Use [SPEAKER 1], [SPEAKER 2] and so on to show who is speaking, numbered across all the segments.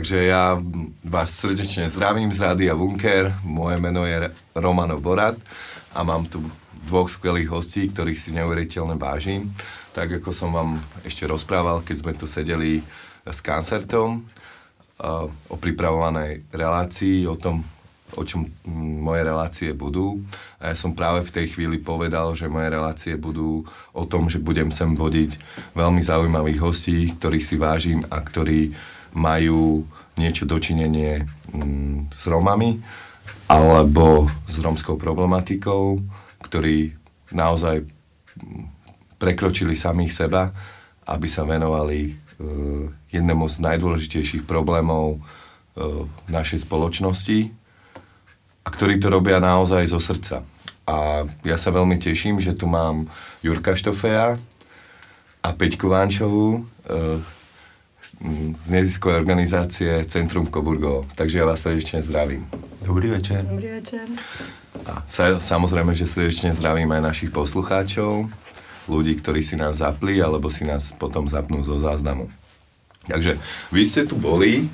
[SPEAKER 1] Takže ja vás srdečne zdravím z Rádia Bunker. Moje meno je Romano Borat a mám tu dvoch skvelých hostí, ktorých si neuveriteľne vážim. Tak ako som vám ešte rozprával, keď sme tu sedeli s koncertom o pripravovanej relácii, o tom, o čom moje relácie budú. A ja som práve v tej chvíli povedal, že moje relácie budú o tom, že budem sem vodiť veľmi zaujímavých hostí, ktorých si vážim a ktorí majú niečo dočinenie s Romami alebo s romskou problematikou, ktorí naozaj prekročili samých seba, aby sa venovali uh, jednému z najdôležitejších problémov uh, našej spoločnosti a ktorí to robia naozaj zo srdca. A ja sa veľmi teším, že tu mám Jurka Štofeja a Peťku Vánčovú uh, z neziskovej organizácie Centrum Koburgo. Takže ja vás srdečne zdravím.
[SPEAKER 2] Dobrý večer.
[SPEAKER 3] Dobrý večer.
[SPEAKER 1] A sa, samozrejme, že srdečne zdravím aj našich poslucháčov, ľudí, ktorí si nás zapli, alebo si nás potom zapnú zo záznamu. Takže vy ste tu boli,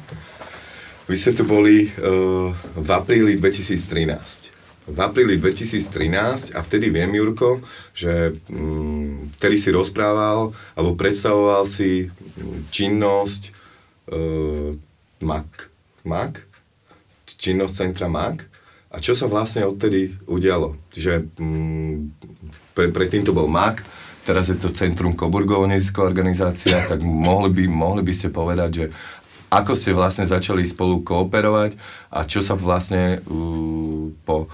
[SPEAKER 1] vy ste tu boli uh, v apríli 2013. V apríli 2013 a vtedy viem, Jurko, že um, vtedy si rozprával alebo predstavoval si mm, činnosť uh, MAC. MAC? Činnosť centra MAC. A čo sa vlastne odtedy udialo? Že um, pre, predtým to bol MAC, teraz je to Centrum Koburgov, nezisková organizácia, tak mohli by, mohli by ste povedať, že ako ste vlastne začali spolu kooperovať a čo sa vlastne uh, po,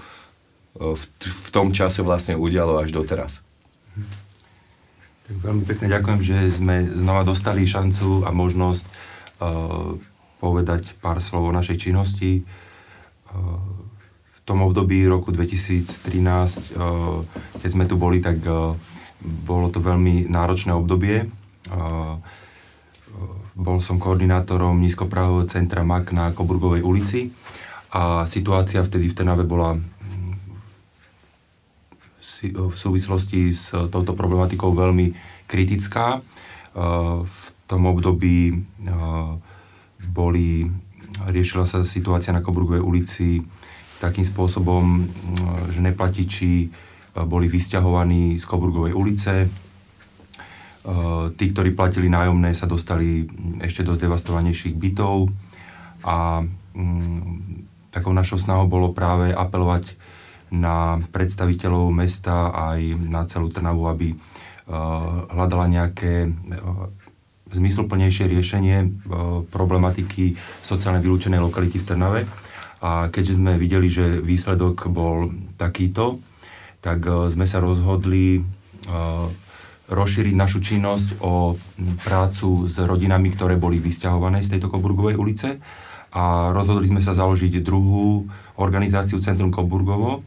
[SPEAKER 1] uh, v, v tom čase vlastne udialo až doteraz.
[SPEAKER 2] Tak veľmi pekne ďakujem, že sme znova dostali šancu a možnosť uh, povedať pár slov o našej činnosti. Uh, v tom období roku 2013, uh, keď sme tu boli, tak uh, bolo to veľmi náročné obdobie. Bol som koordinátorom nízkopravého centra MAK na Koburgovej ulici a situácia vtedy v Trnave bola v súvislosti s touto problematikou veľmi kritická. V tom období boli, riešila sa situácia na Koburgovej ulici takým spôsobom, že neplatiči boli vysťahovaní z Koburgovej ulice, Eh, tí, ktorí platili nájomné, sa dostali ešte do zdevastovanejších bytov a mm, takou našou snahou bolo práve apelovať na predstaviteľov mesta aj na celú Trnavu, aby uh, hľadala nejaké uh, zmysluplnejšie riešenie problematiky sociálne vylúčenej lokality v Trnave. A keďže sme videli, že výsledok bol takýto, tak sme sa rozhodli rozšíriť našu činnosť o prácu s rodinami, ktoré boli vysťahované z tejto Koburgovej ulice a rozhodli sme sa založiť druhú organizáciu Centrum Koburgovo,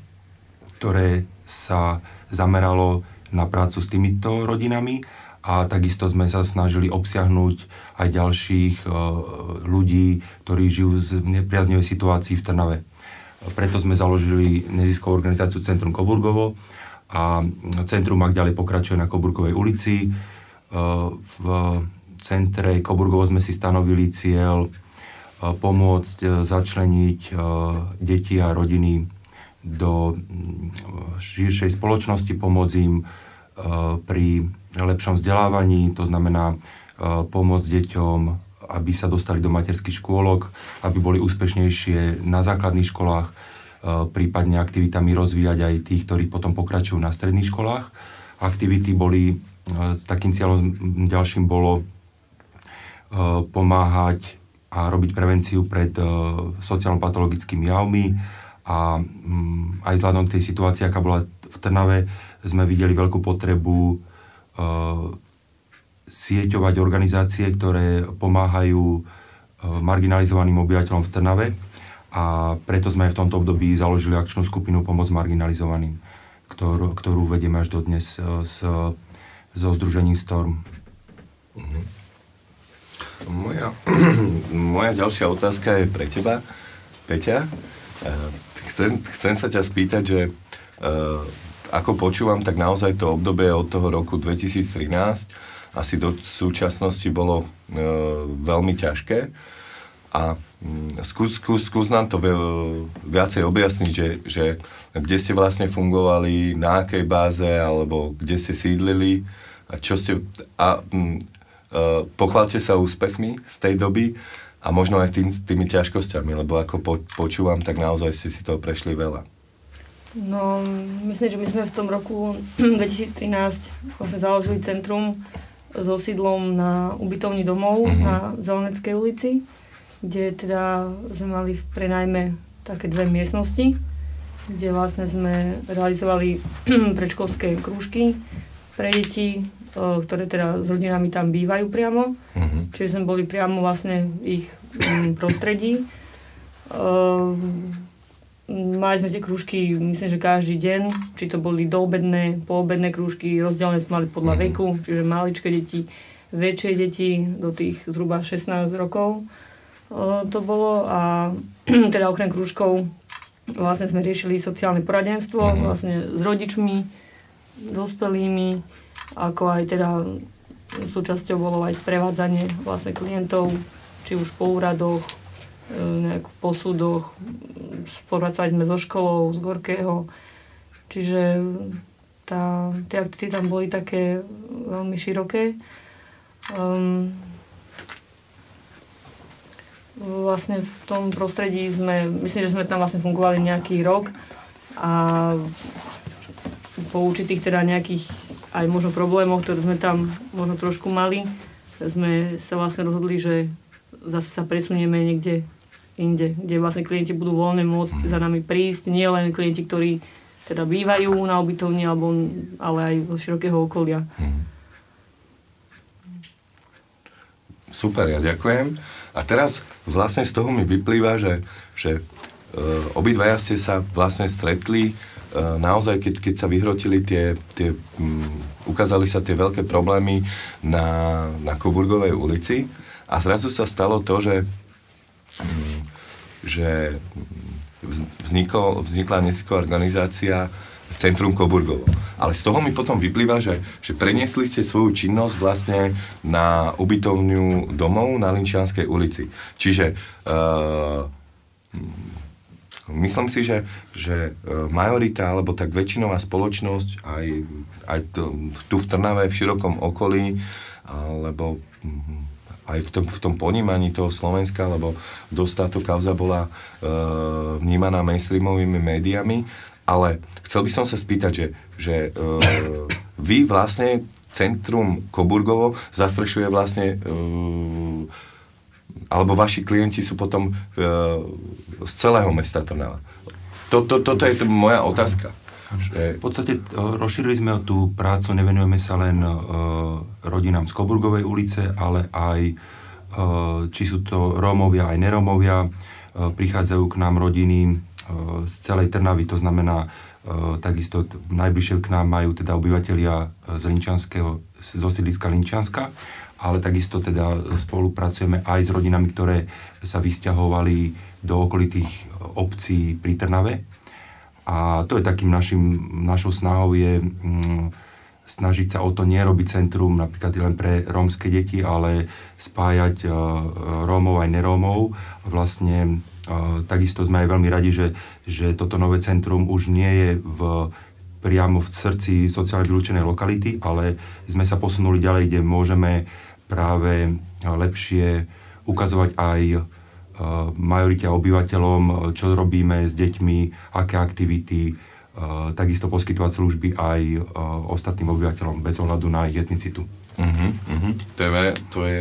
[SPEAKER 2] ktoré sa zameralo na prácu s týmito rodinami a takisto sme sa snažili obsiahnuť aj ďalších e, ľudí, ktorí žijú v nepriaznivej situácii v Trnave. Preto sme založili neziskovú organizáciu Centrum Koburgovo, a centrum ak ďalej pokračuje na Koburgovej ulici. E, v centre Koburgovo sme si stanovili cieľ e, pomôcť e, začleniť deti a rodiny do širšej spoločnosti, pomôcť im pri lepšom vzdelávaní, to znamená pomôcť deťom, aby sa dostali do materských škôlok, aby boli úspešnejšie na základných školách, E, prípadne aktivitami rozvíjať aj tých, ktorí potom pokračujú na stredných školách. Aktivity boli, e, s takým cieľom ďalším bolo e, pomáhať a robiť prevenciu pred sociálno-patologickými javmi a mm, aj vzhľadom k tej situácii, aká bola v Trnave, sme videli veľkú potrebu sieťovať organizácie, ktoré pomáhajú marginalizovaným obyvateľom v Trnave a preto sme aj v tomto období založili akčnú skupinu Pomoc marginalizovaným, ktorú, ktorú vedieme až dodnes e, s, Združením Storm.
[SPEAKER 1] Uh-huh. Moja, moja ďalšia otázka je pre teba, Peťa. E, chcem, chcem sa ťa spýtať, že e, ako počúvam, tak naozaj to obdobie od toho roku 2013 asi do súčasnosti bolo e, veľmi ťažké. A mm, skús, skús, skús nám to viacej objasniť, že, že kde ste vlastne fungovali, na akej báze, alebo kde ste sídlili, a čo ste... A, m, uh, pochválte sa úspechmi z tej doby a možno aj tým, tými ťažkosťami, lebo ako po, počúvam, tak naozaj ste si toho prešli veľa.
[SPEAKER 3] No, myslím, že my sme v tom roku 2013 vlastne založili centrum so sídlom na ubytovni domov mm-hmm. na Zeleneckej ulici, kde teda sme mali v prenajme také dve miestnosti, kde vlastne sme realizovali predškolské krúžky pre deti, ktoré teda s rodinami tam bývajú priamo. Mm-hmm. Čiže sme boli priamo vlastne v ich prostredí. Mali sme tie krúžky, myslím, že každý deň, či to boli doobedné, poobedné krúžky, rozdelené sme mali podľa mm-hmm. veku, čiže maličké deti, väčšie deti do tých zhruba 16 rokov to bolo a teda okrem krúžkov vlastne sme riešili sociálne poradenstvo mm-hmm. vlastne s rodičmi, dospelými, ako aj teda súčasťou bolo aj sprevádzanie vlastne klientov, či už po úradoch, E, nejak posúdoch. Spolupracovali sme so školou, z Gorkého. Čiže tá, tie aktivity tam boli také veľmi široké. Um, vlastne v tom prostredí sme, myslím, že sme tam vlastne fungovali nejaký rok a po určitých teda nejakých aj možno problémoch, ktoré sme tam možno trošku mali, sme sa vlastne rozhodli, že zase sa presunieme niekde inde, kde vlastne klienti budú voľne môcť mm. za nami prísť, nie len klienti, ktorí teda bývajú na ubytovni, alebo, ale aj zo širokého okolia. Mm.
[SPEAKER 1] Super, ja ďakujem. A teraz vlastne z toho mi vyplýva, že, že uh, obidvaja ste sa vlastne stretli uh, naozaj, keď, keď sa vyhrotili tie, tie um, ukázali sa tie veľké problémy na, na Koburgovej ulici a zrazu sa stalo to, že že vznikol, vznikla nezisková organizácia Centrum Koburgovo. Ale z toho mi potom vyplýva, že, že preniesli ste svoju činnosť vlastne na ubytovňu domov na Linčianskej ulici. Čiže uh, myslím si, že, že e, majorita, alebo tak väčšinová spoločnosť aj, aj tu v Trnave, v širokom okolí, alebo aj v tom, v tom ponímaní toho Slovenska, lebo dosť táto kauza bola e, vnímaná mainstreamovými médiami, ale chcel by som sa spýtať, že, že e, vy vlastne Centrum Koburgovo zastrešuje vlastne e, alebo vaši klienti sú potom e, z celého mesta Trnava. To, to, toto je moja otázka.
[SPEAKER 2] V podstate e, rozšírili sme tú prácu, nevenujeme sa len uh, rodinám z Koburgovej ulice, ale aj uh, či sú to Rómovia, aj nerómovia. Prichádzajú k nám rodiny z celej Trnavy, to znamená takisto najbližšie k nám majú teda obyvateľia z Linčanského, zo sídliska Linčanska, ale takisto teda spolupracujeme aj s rodinami, ktoré sa vysťahovali do okolitých obcí pri Trnave a to je takým našim, našou snahou je mm, snažiť sa o to nerobiť centrum napríklad len pre rómske deti, ale spájať uh, Rómov aj nerómov. Vlastne uh, takisto sme aj veľmi radi, že, že toto nové centrum už nie je v, priamo v srdci sociálne vylúčenej lokality, ale sme sa posunuli ďalej, kde môžeme práve lepšie ukazovať aj majorite obyvateľom, eh, čo robíme s deťmi, aké aktivity, eh, takisto poskytovať služby aj ostatným obyvateľom bez ohľadu na ich etnicitu.
[SPEAKER 1] Uh-huh, uh-huh. To, je, to je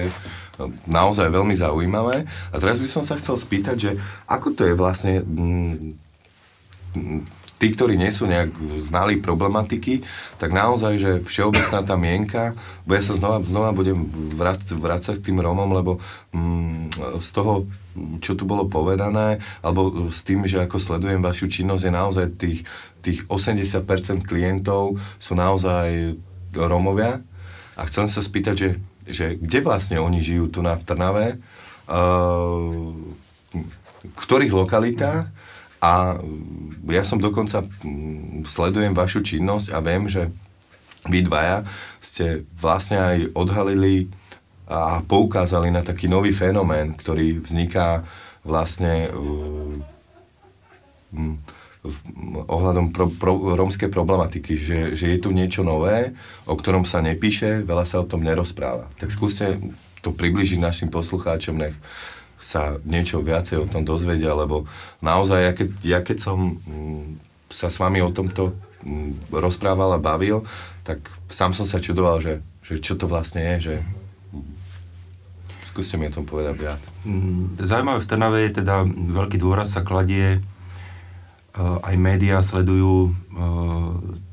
[SPEAKER 1] naozaj veľmi zaujímavé. A teraz by som sa chcel spýtať, že ako to je vlastne mm, tí, ktorí nie sú nejak znali problematiky, tak naozaj, že všeobecná tá mienka, bo ja sa znova, znova budem vrácať, vrácať k tým Rómom, lebo mm, z toho, čo tu bolo povedané, alebo s tým, že ako sledujem vašu činnosť, je naozaj tých, tých 80% klientov sú naozaj Rómovia, A chcem sa spýtať, že, že kde vlastne oni žijú tu na Trnave, uh, v ktorých lokalitách? A ja som dokonca mm, sledujem vašu činnosť a viem, že vy dvaja ste vlastne aj odhalili a poukázali na taký nový fenomén, ktorý vzniká vlastne v, ohľadom pro, pro, rómskej problematiky, že, že je tu niečo nové, o ktorom sa nepíše, veľa sa o tom nerozpráva. Tak skúste to približiť našim poslucháčom, nech sa niečo viacej o tom dozvedia, lebo naozaj, ja keď, ja keď som mm, sa s vami o tomto mm, rozprával a bavil, tak sám som sa čudoval, že, že čo to vlastne je, že skúste mi o tom povedať viac.
[SPEAKER 2] Mm, Zaujímavé v Trnave je teda veľký dôraz sa kladie Eh, aj médiá sledujú eh,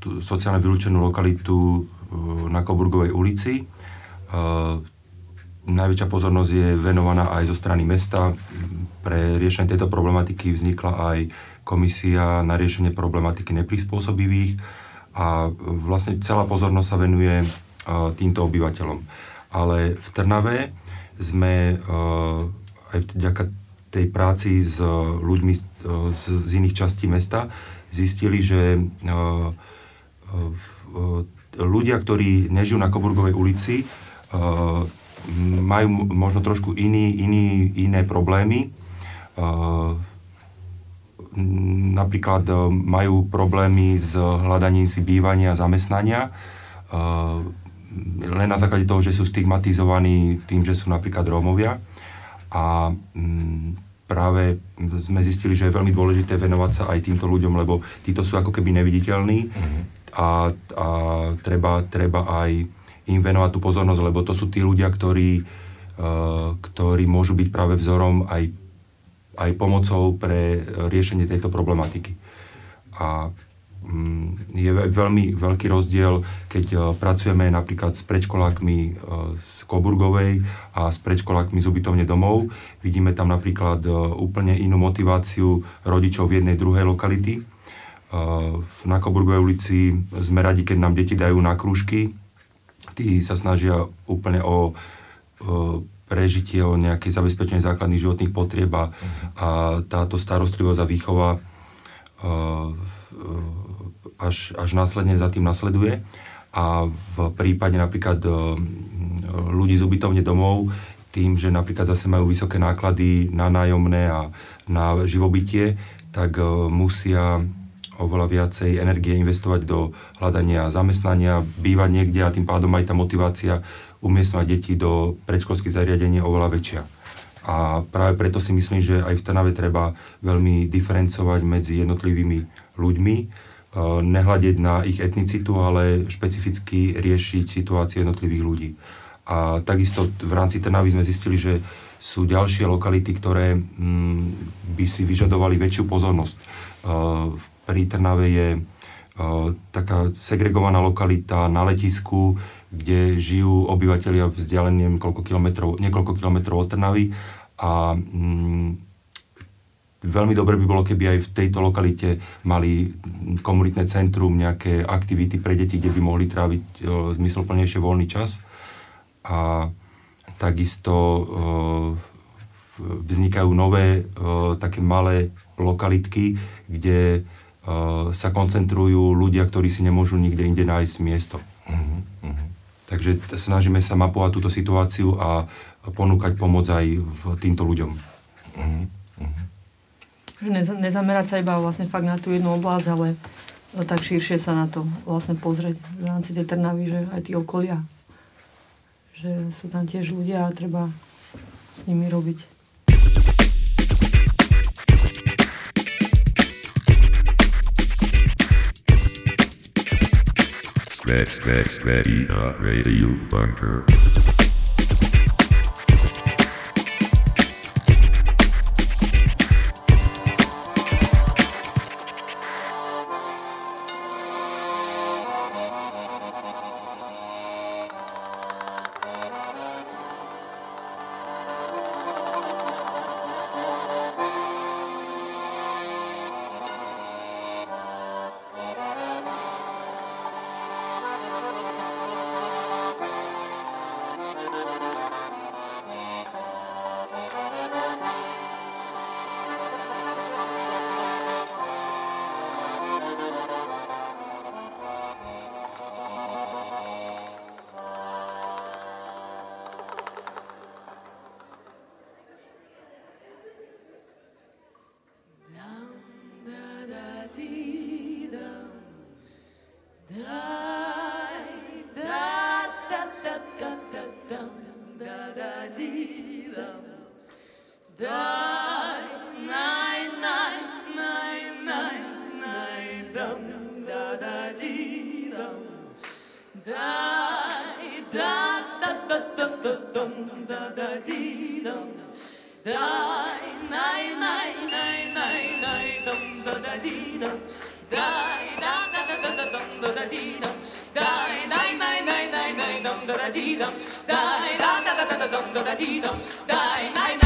[SPEAKER 2] tú sociálne vylúčenú lokalitu eh, na Koburgovej ulici. Najväčšia pozornosť je venovaná aj zo strany mesta. Pre riešenie tejto problematiky vznikla aj komisia na riešenie problematiky neprispôsobivých a vlastne celá pozornosť sa venuje týmto obyvateľom. Ale v Trnave sme aj vďaka tej práci s ľuďmi z, z iných častí mesta zistili, že ľudia, ktorí nežijú na Koburgovej ulici, majú možno trošku iný, iný, iné problémy. Napríklad majú problémy s hľadaním si bývania a zamestnania len na základe toho, že sú stigmatizovaní tým, že sú napríklad Rómovia a mm, práve sme zistili, že je veľmi dôležité venovať sa aj týmto ľuďom, lebo títo sú ako keby neviditeľní mm-hmm. a, a treba, treba aj im venovať tú pozornosť, lebo to sú tí ľudia, ktorí, uh, ktorí môžu byť práve vzorom aj, aj pomocou pre riešenie tejto problematiky. A je veľmi veľký rozdiel, keď e, pracujeme napríklad s predškolákmi e, z Koburgovej a s predškolákmi z ubytovne domov. Vidíme tam napríklad e, úplne inú motiváciu rodičov v jednej druhej lokality. Na Koburgovej ulici sme radi, keď nám deti dajú na krúžky. Tí sa snažia úplne o prežitie, o nejaké zabezpečenie základných životných potrieb a táto starostlivosť a výchova až, až následne za tým nasleduje. A v prípade napríklad e, ľudí z ubytovne domov, tým, že napríklad zase majú vysoké náklady na nájomné a na živobytie, tak e, musia oveľa viacej energie investovať do hľadania zamestnania, bývať niekde a tým pádom aj tá motivácia umiestňovať deti do predškolských zariadení oveľa väčšia. A práve preto si myslím, že aj v Trnave treba veľmi diferencovať medzi jednotlivými ľuďmi, nehľadiť na ich etnicitu, ale špecificky riešiť situáciu jednotlivých ľudí. A takisto v rámci Trnavy sme zistili, že sú ďalšie lokality, ktoré mm, by si vyžadovali väčšiu pozornosť. Uh, pri Trnave je uh, taká segregovaná lokalita na letisku, kde žijú obyvateľia vzdialení niekoľko kilometrov, niekoľko kilometrov od Trnavy a mm, Veľmi dobre by bolo, keby aj v tejto lokalite mali komunitné centrum, nejaké aktivity pre deti, kde by mohli tráviť e, zmysloplnejšie voľný čas. A takisto e, vznikajú nové e, také malé lokalitky, kde e, sa koncentrujú ľudia, ktorí si nemôžu nikde inde nájsť miesto. Mm-hmm. Takže snažíme sa mapovať túto situáciu a ponúkať pomoc aj v týmto ľuďom. Mm-hmm
[SPEAKER 3] že nezamerať sa iba vlastne fakt na tú jednu oblasť, ale tak širšie sa na to vlastne pozrieť v rámci tej Trnavy, že aj tí okolia. Že sú tam tiež ľudia a treba s nimi robiť.
[SPEAKER 4] Skve, skve, skve, radio bunker.
[SPEAKER 5] dum da da dee dum, die da da da da dum da da dee dum, die nine.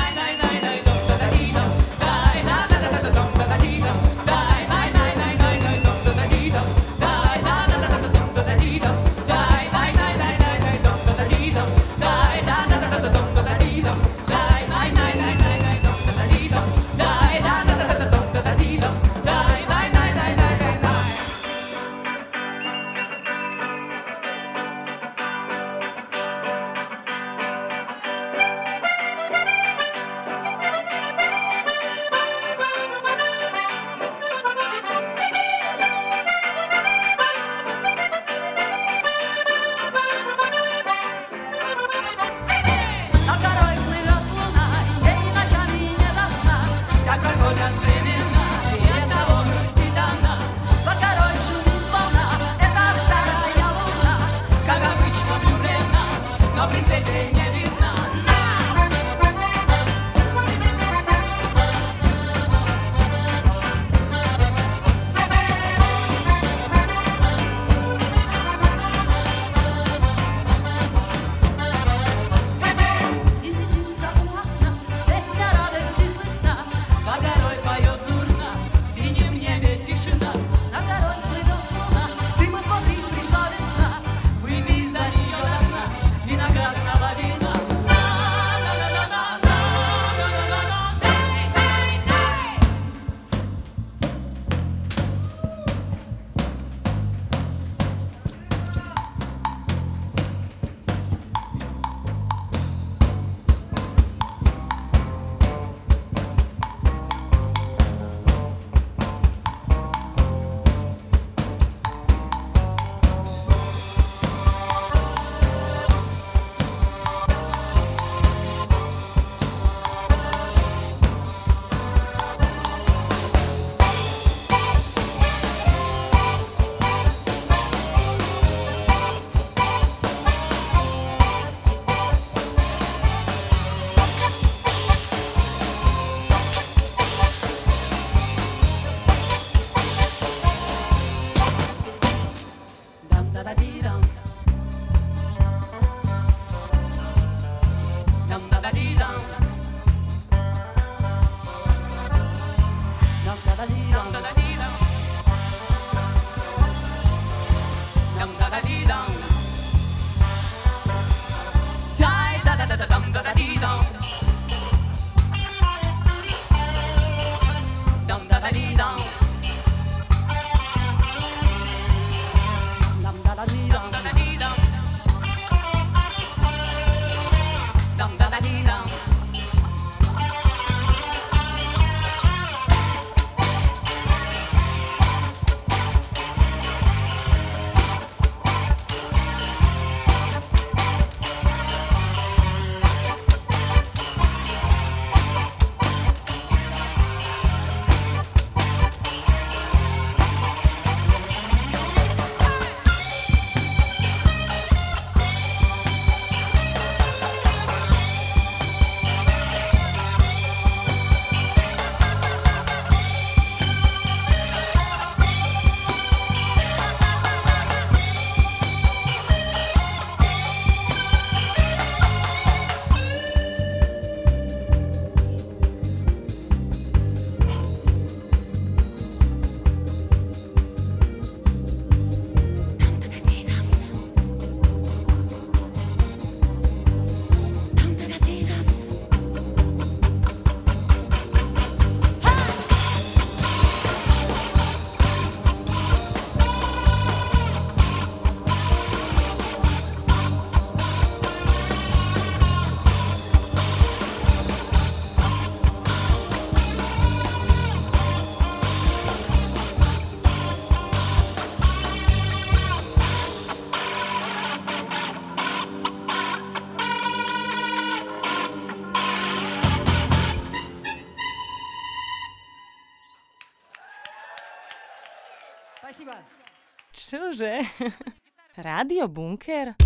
[SPEAKER 5] Čože? Rádio Bunker?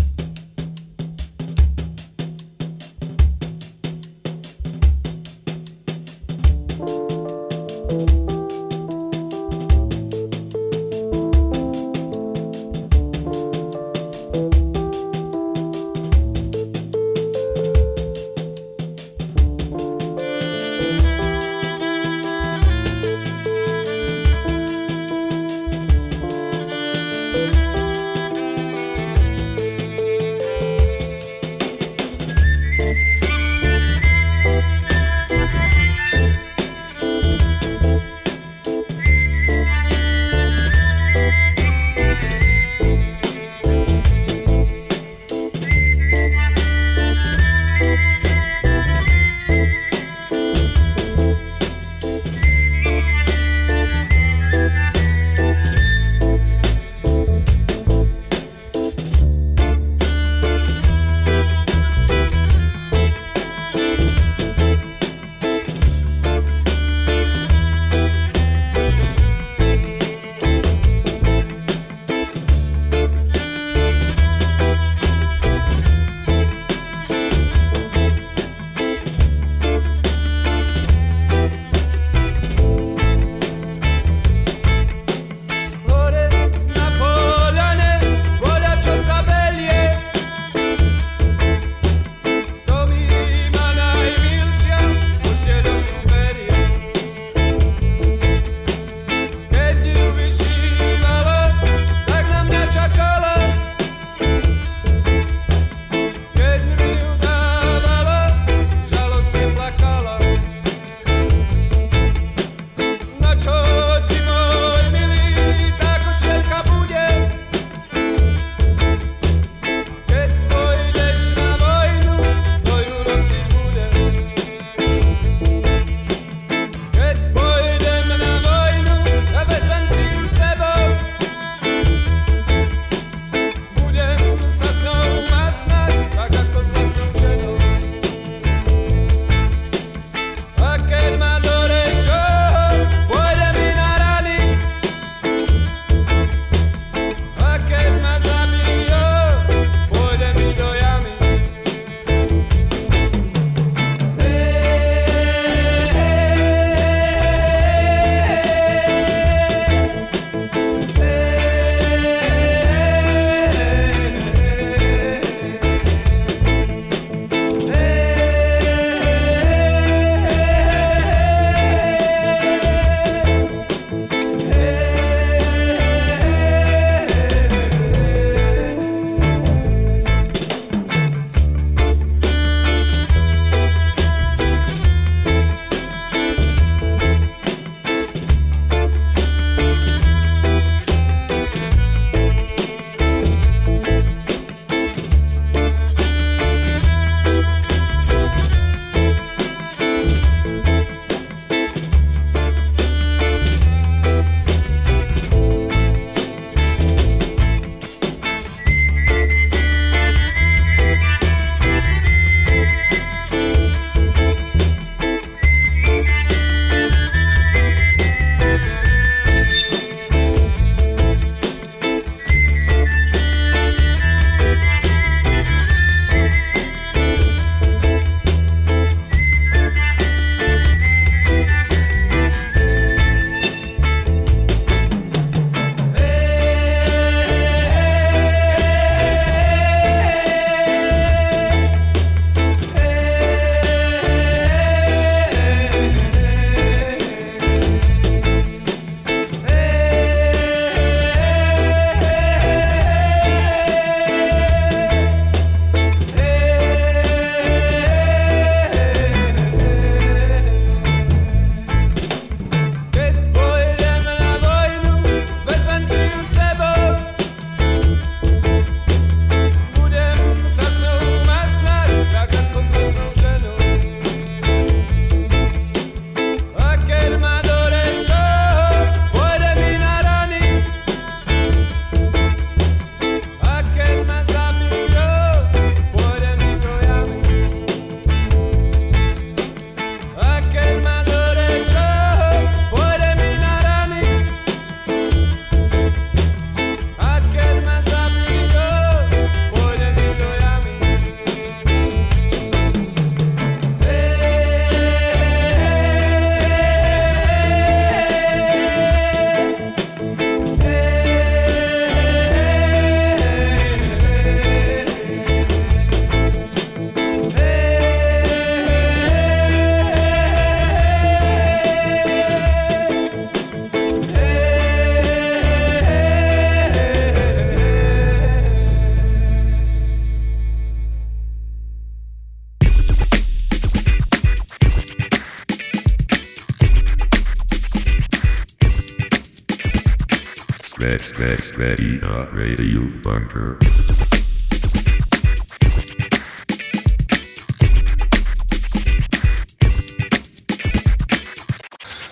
[SPEAKER 4] Sketch Radio Bunker.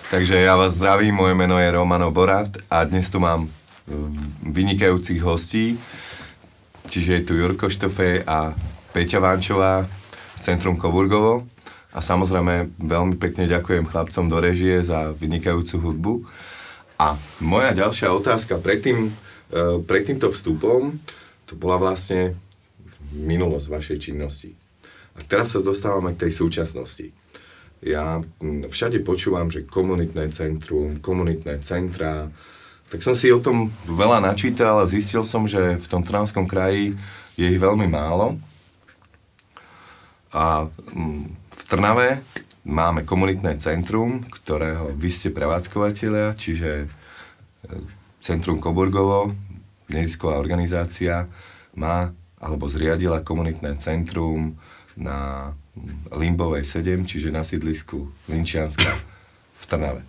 [SPEAKER 1] Takže ja vás zdravím, moje meno je Romano Borat a dnes tu mám mm, vynikajúcich hostí, čiže je tu Jurko Štofej a Peťa Vančová z Centrum Koburgovo. A samozrejme veľmi pekne ďakujem chlapcom do režie za vynikajúcu hudbu. A moja ďalšia otázka pred, tým, e, pred týmto vstupom, to bola vlastne minulosť vašej činnosti. A teraz sa dostávame k tej súčasnosti. Ja všade počúvam, že komunitné centrum, komunitné centra, tak som si o tom veľa načítal a zistil som, že v tom Trnavskom kraji je ich veľmi málo. A v Trnave máme komunitné centrum, ktorého vy ste prevádzkovateľia, čiže e, Centrum Koburgovo, nezisková organizácia, má alebo zriadila komunitné centrum na Limbovej 7, čiže na sídlisku Linčianska v Trnave.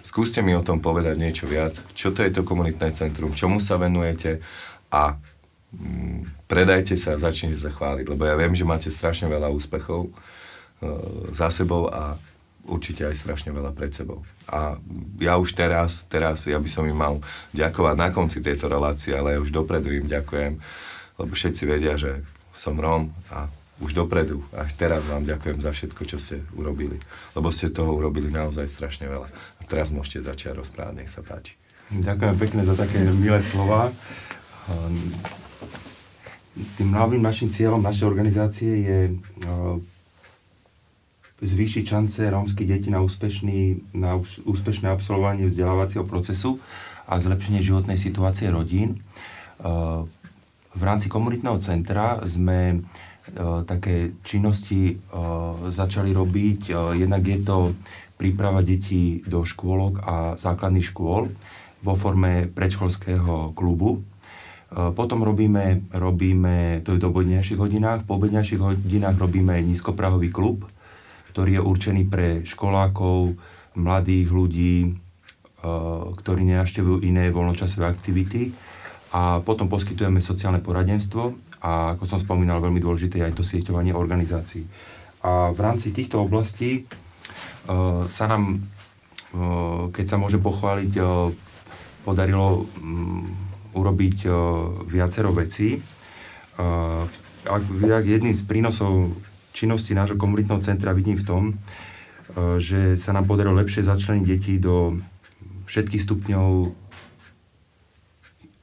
[SPEAKER 1] Skúste mi o tom povedať niečo viac. Čo to je to komunitné centrum? Čomu sa venujete? A mm, predajte sa a začnite sa chváliť, lebo ja viem, že máte strašne veľa úspechov e, za sebou a určite aj strašne veľa pred sebou. A ja už teraz, teraz ja by som im mal ďakovať na konci tejto relácie, ale ja už dopredu im ďakujem, lebo všetci vedia, že som Rom a už dopredu. A teraz vám ďakujem za všetko, čo ste urobili. Lebo ste toho urobili naozaj strašne veľa. A teraz môžete začať rozprávať, nech sa páči.
[SPEAKER 2] Ďakujem pekne za také milé slova. Tým hlavným našim cieľom našej organizácie je zvýšiť šance rómskych detí na, úspešný, na úspešné absolvovanie vzdelávacieho procesu a zlepšenie životnej situácie rodín. V rámci komunitného centra sme E, také činnosti e, začali robiť. Jednak je to príprava detí do škôlok a základných škôl vo forme predškolského klubu. Potom robíme, robíme, to je do obednejších hodinách, po obednejších hodinách robíme nízkoprahový klub, ktorý je určený pre školákov, mladých ľudí, ktorí nenaštevujú iné voľnočasové aktivity. A potom poskytujeme sociálne poradenstvo a ako som spomínal, veľmi dôležité je aj to sieťovanie organizácií. A v rámci týchto oblastí uh, sa nám, uh, keď sa môže pochváliť, podarilo um, urobiť viacero vecí. Jedným z prínosov činnosti nášho komunitného centra vidím v tom, uh, že sa nám podarilo lepšie začleniť deti do všetkých stupňov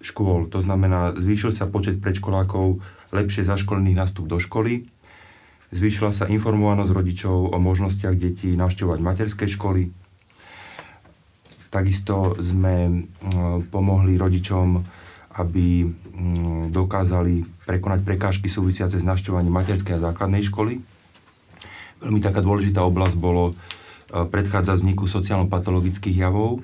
[SPEAKER 2] škôl. To znamená, zvýšil sa počet predškolákov lepšie zaškolených nástup do školy, zvýšila sa informovanosť rodičov o možnostiach detí navštevovať materské školy. Takisto sme e, pomohli rodičom, aby dokázali prekonať prekážky súvisiace s navštevovaním materskej a základnej školy. Veľmi taká dôležitá oblasť bolo e, predchádzať vzniku sociálno-patologických javov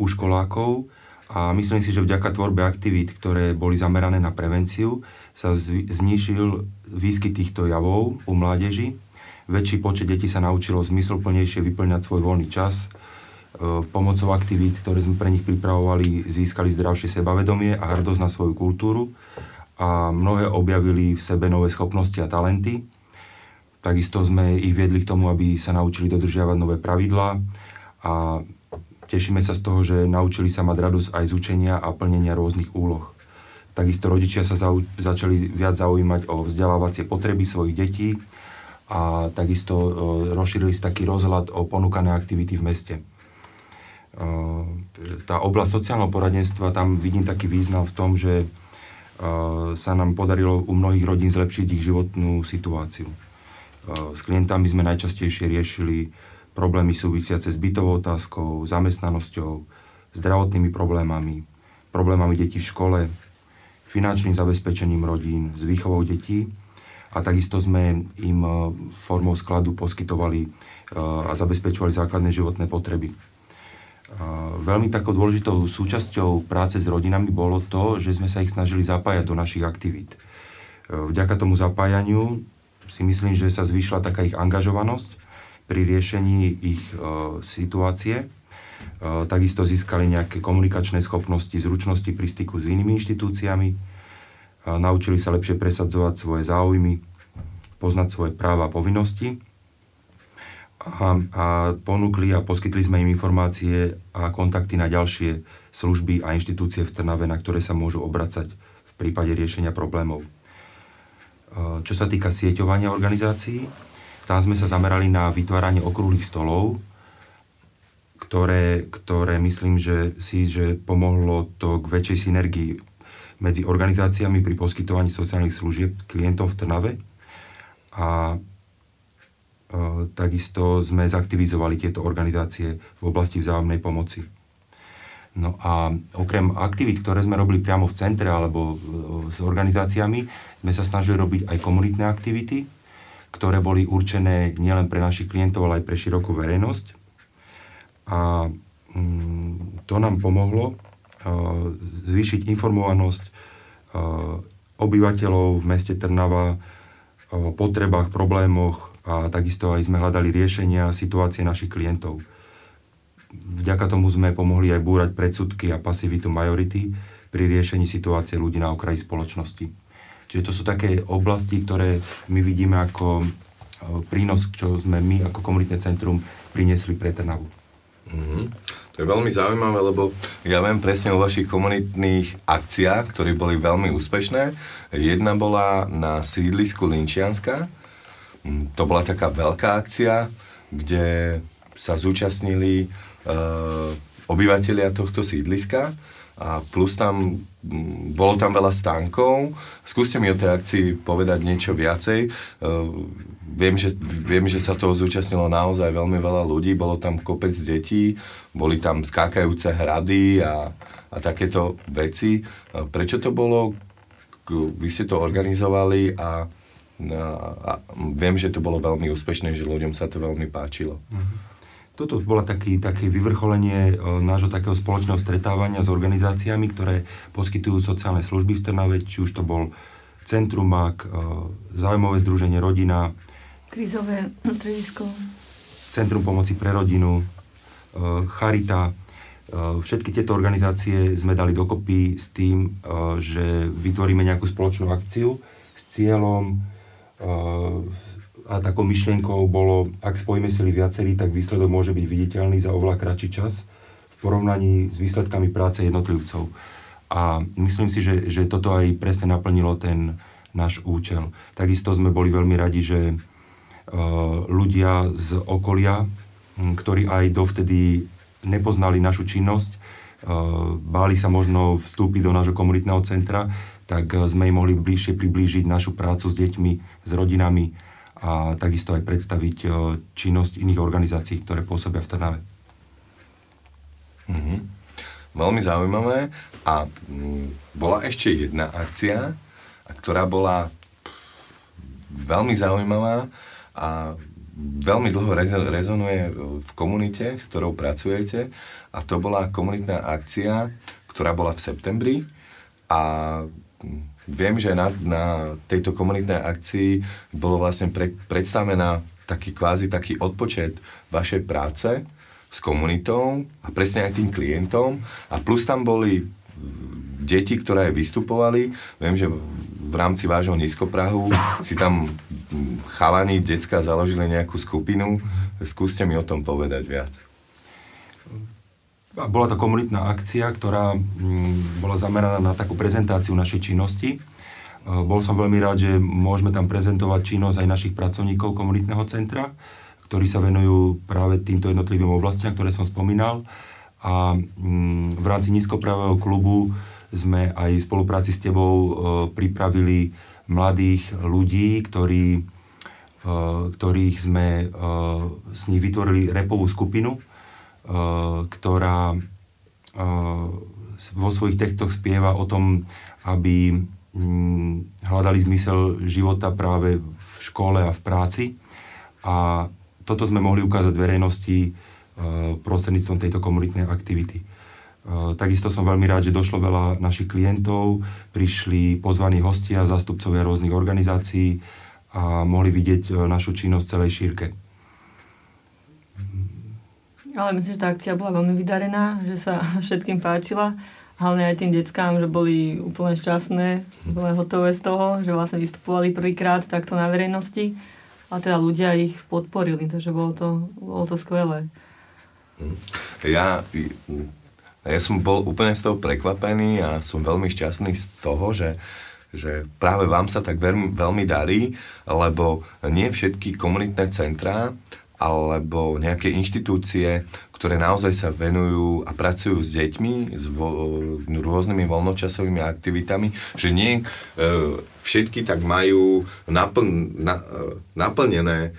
[SPEAKER 2] u školákov, a myslím si, že vďaka tvorbe aktivít, ktoré boli zamerané na prevenciu, sa znížil výskyt týchto javov u mládeži. Väčší počet detí sa naučilo zmysluplnejšie vyplňať svoj voľný čas. E, pomocou aktivít, ktoré sme pre nich pripravovali, získali zdravšie sebavedomie a hrdosť na svoju kultúru a mnohé objavili v sebe nové schopnosti a talenty. Takisto sme ich viedli k tomu, aby sa naučili dodržiavať nové pravidlá a Tešíme sa z toho, že naučili sa mať radosť aj z učenia a plnenia rôznych úloh. Takisto rodičia sa zau- začali viac zaujímať o vzdelávacie potreby svojich detí a takisto e, rozšírili sa taký rozhľad o ponúkané aktivity v meste. E, tá oblasť sociálneho poradenstva, tam vidím taký význam v tom, že e, sa nám podarilo u mnohých rodín zlepšiť ich životnú situáciu. E, s klientami sme najčastejšie riešili problémy súvisiace s bytovou otázkou, zamestnanosťou, zdravotnými problémami, problémami detí v škole, finančným zabezpečením rodín, s výchovou detí a takisto sme im e, formou skladu poskytovali a zabezpečovali základné životné potreby. E, veľmi takou dôležitou súčasťou práce s rodinami bolo to, že sme sa ich snažili zapájať do našich aktivít. Vďaka tomu zapájaniu si myslím, že sa zvýšila taká ich angažovanosť pri riešení ich e, situácie. Takisto získali nejaké komunikačné schopnosti, zručnosti pri styku s inými inštitúciami, naučili sa lepšie presadzovať svoje záujmy, poznať svoje práva a povinnosti a, a ponúkli a poskytli sme im informácie a kontakty na ďalšie služby a inštitúcie v Trnave, na ktoré sa môžu obracať v prípade riešenia problémov. Čo sa týka sieťovania organizácií, tam sme sa zamerali na vytváranie okrúhlych stolov, ktoré, ktoré myslím, že si že pomohlo to k väčšej synergii medzi organizáciami pri poskytovaní sociálnych služieb klientom v Trnave a e, takisto sme zaktivizovali tieto organizácie v oblasti vzájomnej pomoci. No a okrem aktivít, ktoré sme robili priamo v centre alebo s organizáciami, sme sa snažili robiť aj komunitné aktivity, ktoré boli určené nielen pre našich klientov, ale aj pre širokú verejnosť. A mm, to nám pomohlo zvýšiť informovanosť obyvateľov v meste Trnava o potrebách, problémoch a takisto aj sme hľadali riešenia situácie našich klientov. Vďaka tomu sme pomohli aj búrať predsudky a pasivitu majority pri riešení situácie ľudí na okraji spoločnosti. Čiže to sú také oblasti, ktoré my vidíme ako prínos, čo sme my ako komunitné centrum priniesli pre Trnavu.
[SPEAKER 1] Mm-hmm. To je veľmi zaujímavé, lebo ja viem presne o vašich komunitných akciách, ktoré boli veľmi úspešné. Jedna bola na sídlisku Linčianska. To bola taká veľká akcia, kde sa zúčastnili uh, obyvateľia tohto sídliska a plus tam, mm, bolo tam veľa stánkov. Skúste mi o tej akcii povedať niečo viacej. Uh, viem, že, viem, že sa toho zúčastnilo naozaj veľmi veľa ľudí, bolo tam kopec detí, boli tam skákajúce hrady a, a takéto veci. Prečo to bolo? Vy ste to organizovali a, a, a viem, že to bolo veľmi úspešné, že ľuďom sa to veľmi páčilo.
[SPEAKER 2] Mhm. Toto bola taký, také vyvrcholenie e, nášho takého spoločného stretávania s organizáciami, ktoré poskytujú sociálne služby v Trnave, či už to bol Centrum MAK, e, Záujmové združenie Rodina,
[SPEAKER 3] Krízové stredisko.
[SPEAKER 2] Centrum pomoci pre rodinu, e, Charita. Všetky tieto organizácie sme dali dokopy s tým, že vytvoríme nejakú spoločnú akciu s cieľom a takou myšlienkou bolo, ak spojíme sily viacerí, tak výsledok môže byť viditeľný za oveľa kratší čas v porovnaní s výsledkami práce jednotlivcov. A myslím si, že, že toto aj presne naplnilo ten náš účel. Takisto sme boli veľmi radi, že Eh, ľudia z okolia, ktorí aj dovtedy nepoznali našu činnosť, eh, báli sa možno vstúpiť do nášho komunitného centra, tak eh, sme im mohli bližšie priblížiť našu prácu s deťmi, s rodinami a takisto aj predstaviť činnosť iných organizácií, ktoré pôsobia v Trnave.
[SPEAKER 1] Mm-hmm. Veľmi zaujímavé. A m, hm, bola ešte jedna akcia, ktorá bola veľmi zaujímavá a veľmi dlho rezonuje v komunite, s ktorou pracujete a to bola komunitná akcia, ktorá bola v septembri a viem, že na, na tejto komunitnej akcii bolo vlastne pre, predstavená taký kvázi taký odpočet vašej práce s komunitou a presne aj tým klientom a plus tam boli deti, ktoré vystupovali. Viem, že v rámci vášho nízkoprahu si tam chalani, decka založili nejakú skupinu. Skúste mi o tom povedať viac.
[SPEAKER 2] Bola to komunitná akcia, ktorá mm, bola zameraná na takú prezentáciu našej činnosti. E, bol som veľmi rád, že môžeme tam prezentovať činnosť aj našich pracovníkov komunitného centra, ktorí sa venujú práve týmto jednotlivým oblastiam, ktoré som spomínal. A mm, v rámci nízkopravého klubu sme aj v spolupráci s tebou e, pripravili mladých ľudí, ktorí, e, ktorých sme s nich vytvorili repovú skupinu, ktorá vo svojich textoch spieva o tom, aby mm, hľadali zmysel života práve v škole a v práci. A toto sme mohli ukázať verejnosti prostredníctvom tejto komunitnej aktivity. Eh, takisto som veľmi rád, že došlo veľa našich klientov, prišli pozvaní hostia, zástupcovia rôznych organizácií a mohli vidieť eh, našu činnosť celej šírke.
[SPEAKER 3] Ale myslím, že tá akcia bola veľmi vydarená, že sa všetkým páčila. Hlavne aj tým deckám, že boli úplne šťastné, úplne hotové z toho, že vlastne vystupovali prvýkrát takto na verejnosti. A teda ľudia ich podporili, takže bolo to, bolo to skvelé.
[SPEAKER 1] Ja, ja som bol úplne z toho prekvapený a som veľmi šťastný z toho, že, že práve vám sa tak veľmi, veľmi darí, lebo nie všetky komunitné centrá alebo nejaké inštitúcie, ktoré naozaj sa venujú a pracujú s deťmi, s vo, rôznymi voľnočasovými aktivitami, že nie e, všetky tak majú napl, na, e, naplnené e,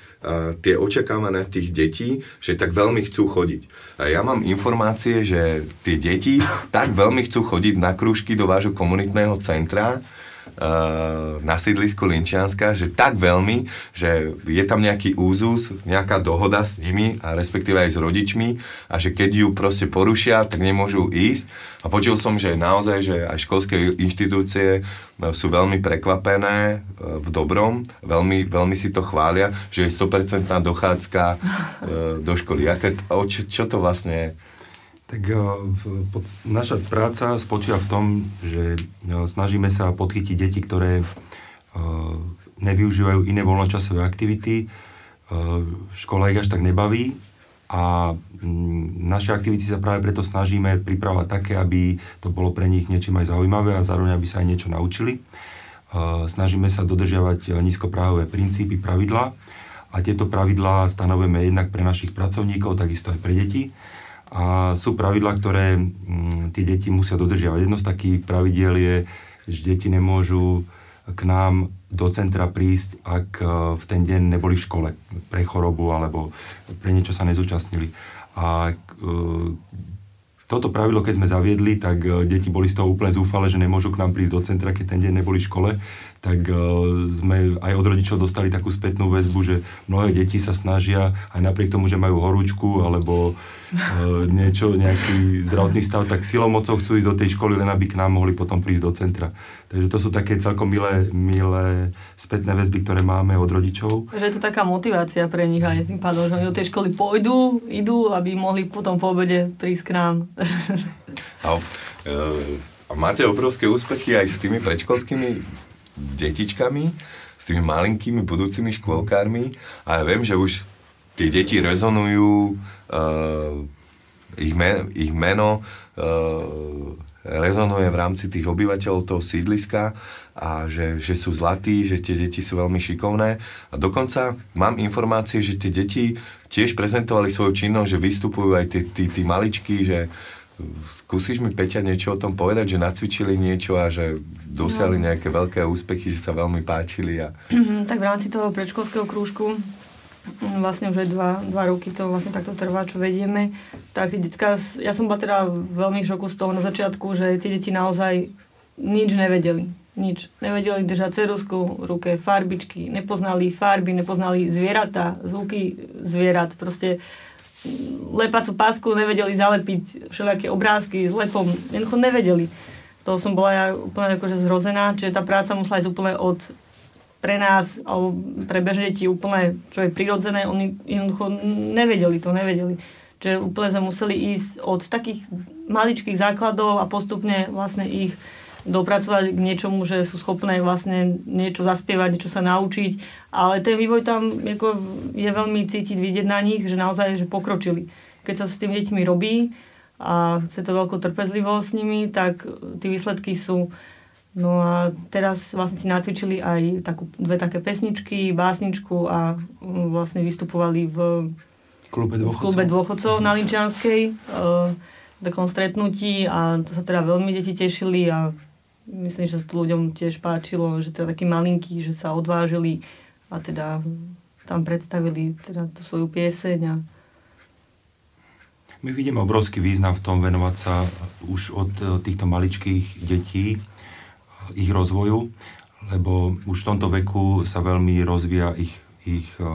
[SPEAKER 1] tie očakávané tých detí, že tak veľmi chcú chodiť. A ja mám informácie, že tie deti tak veľmi chcú chodiť na krúžky do vášho komunitného centra, na sídlisku Linčianska, že tak veľmi, že je tam nejaký úzus, nejaká dohoda s nimi a respektíve aj s rodičmi a že keď ju proste porušia, tak nemôžu ísť. A počul som, že naozaj, že aj školské inštitúcie eh, sú veľmi prekvapené eh, v dobrom, veľmi, veľmi si to chvália, že je 100% dochádzka do školy. Aké, čo, to vlastne?
[SPEAKER 2] Tak pod, naša práca spočíva v tom, že snažíme sa podchytiť deti, ktoré nevyužívajú iné voľnočasové aktivity. V škole ich až tak nebaví a mm, naše aktivity sa práve preto snažíme pripravať také, aby to bolo pre nich niečím aj zaujímavé a zároveň aby sa aj niečo naučili. Snažíme sa dodržiavať nízkopráhové princípy, pravidlá a tieto pravidlá stanovujeme jednak pre našich pracovníkov, takisto aj pre deti a sú pravidlá, ktoré mm, tie deti musia dodržiavať. Jedno z takých pravidiel je, že deti nemôžu k nám do centra prísť, ak e, v ten deň neboli v škole pre chorobu alebo pre niečo sa nezúčastnili. A e, toto pravidlo, keď sme zaviedli, tak e, deti boli z toho úplne zúfale, že nemôžu k nám prísť do centra, keď ten deň neboli v škole tak uh, sme aj od rodičov dostali takú spätnú väzbu, že mnohé deti sa snažia, aj napriek tomu, že majú horúčku alebo uh, niečo, nejaký zdravotný stav, tak silou mocou chcú ísť do tej školy, len aby k nám mohli potom prísť do centra. Takže to sú také celkom milé, milé spätné väzby, ktoré máme od rodičov.
[SPEAKER 3] Že je to taká motivácia pre nich aj tým pádom, že oni do tej školy pôjdu, idú, aby mohli potom po obede prísť k nám.
[SPEAKER 1] A, uh, a máte obrovské úspechy aj s tými predškolskými detičkami, s tými malinkými budúcimi škôlkármi a ja viem, že už tie deti rezonujú, uh, ich, me, ich meno uh, rezonuje v rámci tých obyvateľov toho sídliska a že, že sú zlatí, že tie deti sú veľmi šikovné. A dokonca mám informácie, že tie deti tiež prezentovali svoju činnosť, že vystupujú aj tí, maličky, že skúsiš mi, Peťa, niečo o tom povedať, že nacvičili niečo a že dosiahli no. nejaké veľké úspechy, že sa veľmi páčili. A...
[SPEAKER 3] tak v rámci toho predškolského krúžku vlastne už aj dva, dva roky to vlastne takto trvá, čo vedieme, tak tie detská, ja som bola teda veľmi v šoku z toho na začiatku, že tie deti naozaj nič nevedeli. Nič. Nevedeli držať cerusku v ruke, farbičky, nepoznali farby, nepoznali zvieratá, zvuky zvierat, proste lepacú pásku nevedeli zalepiť všelijaké obrázky s lepom, jednoducho nevedeli. Z toho som bola ja úplne akože zhrozená, čiže tá práca musela ísť úplne od pre nás, alebo pre bežné deti úplne, čo je prirodzené, oni jednoducho nevedeli to, nevedeli. Čiže úplne sme museli ísť od takých maličkých základov a postupne vlastne ich dopracovať k niečomu, že sú schopné vlastne niečo zaspievať, niečo sa naučiť, ale ten vývoj tam ako je veľmi cítiť, vidieť na nich, že naozaj že pokročili. Keď sa s tými deťmi robí a chce to veľkú trpezlivosť s nimi, tak tie výsledky sú. No a teraz vlastne si nacvičili aj takú, dve také pesničky, básničku a mm, vlastne vystupovali v
[SPEAKER 2] klube dôchodcov,
[SPEAKER 3] v klube dôchodcov na Linčianskej uh, takom stretnutí a to sa teda veľmi deti tešili a myslím, že sa to ľuďom tiež páčilo, že teda takí malinkí, že sa odvážili a teda tam predstavili teda tú svoju pieseň a
[SPEAKER 2] my vidíme obrovský význam v tom venovať sa už od e, týchto maličkých detí, e, ich rozvoju, lebo už v tomto veku sa veľmi rozvíja ich, ich e,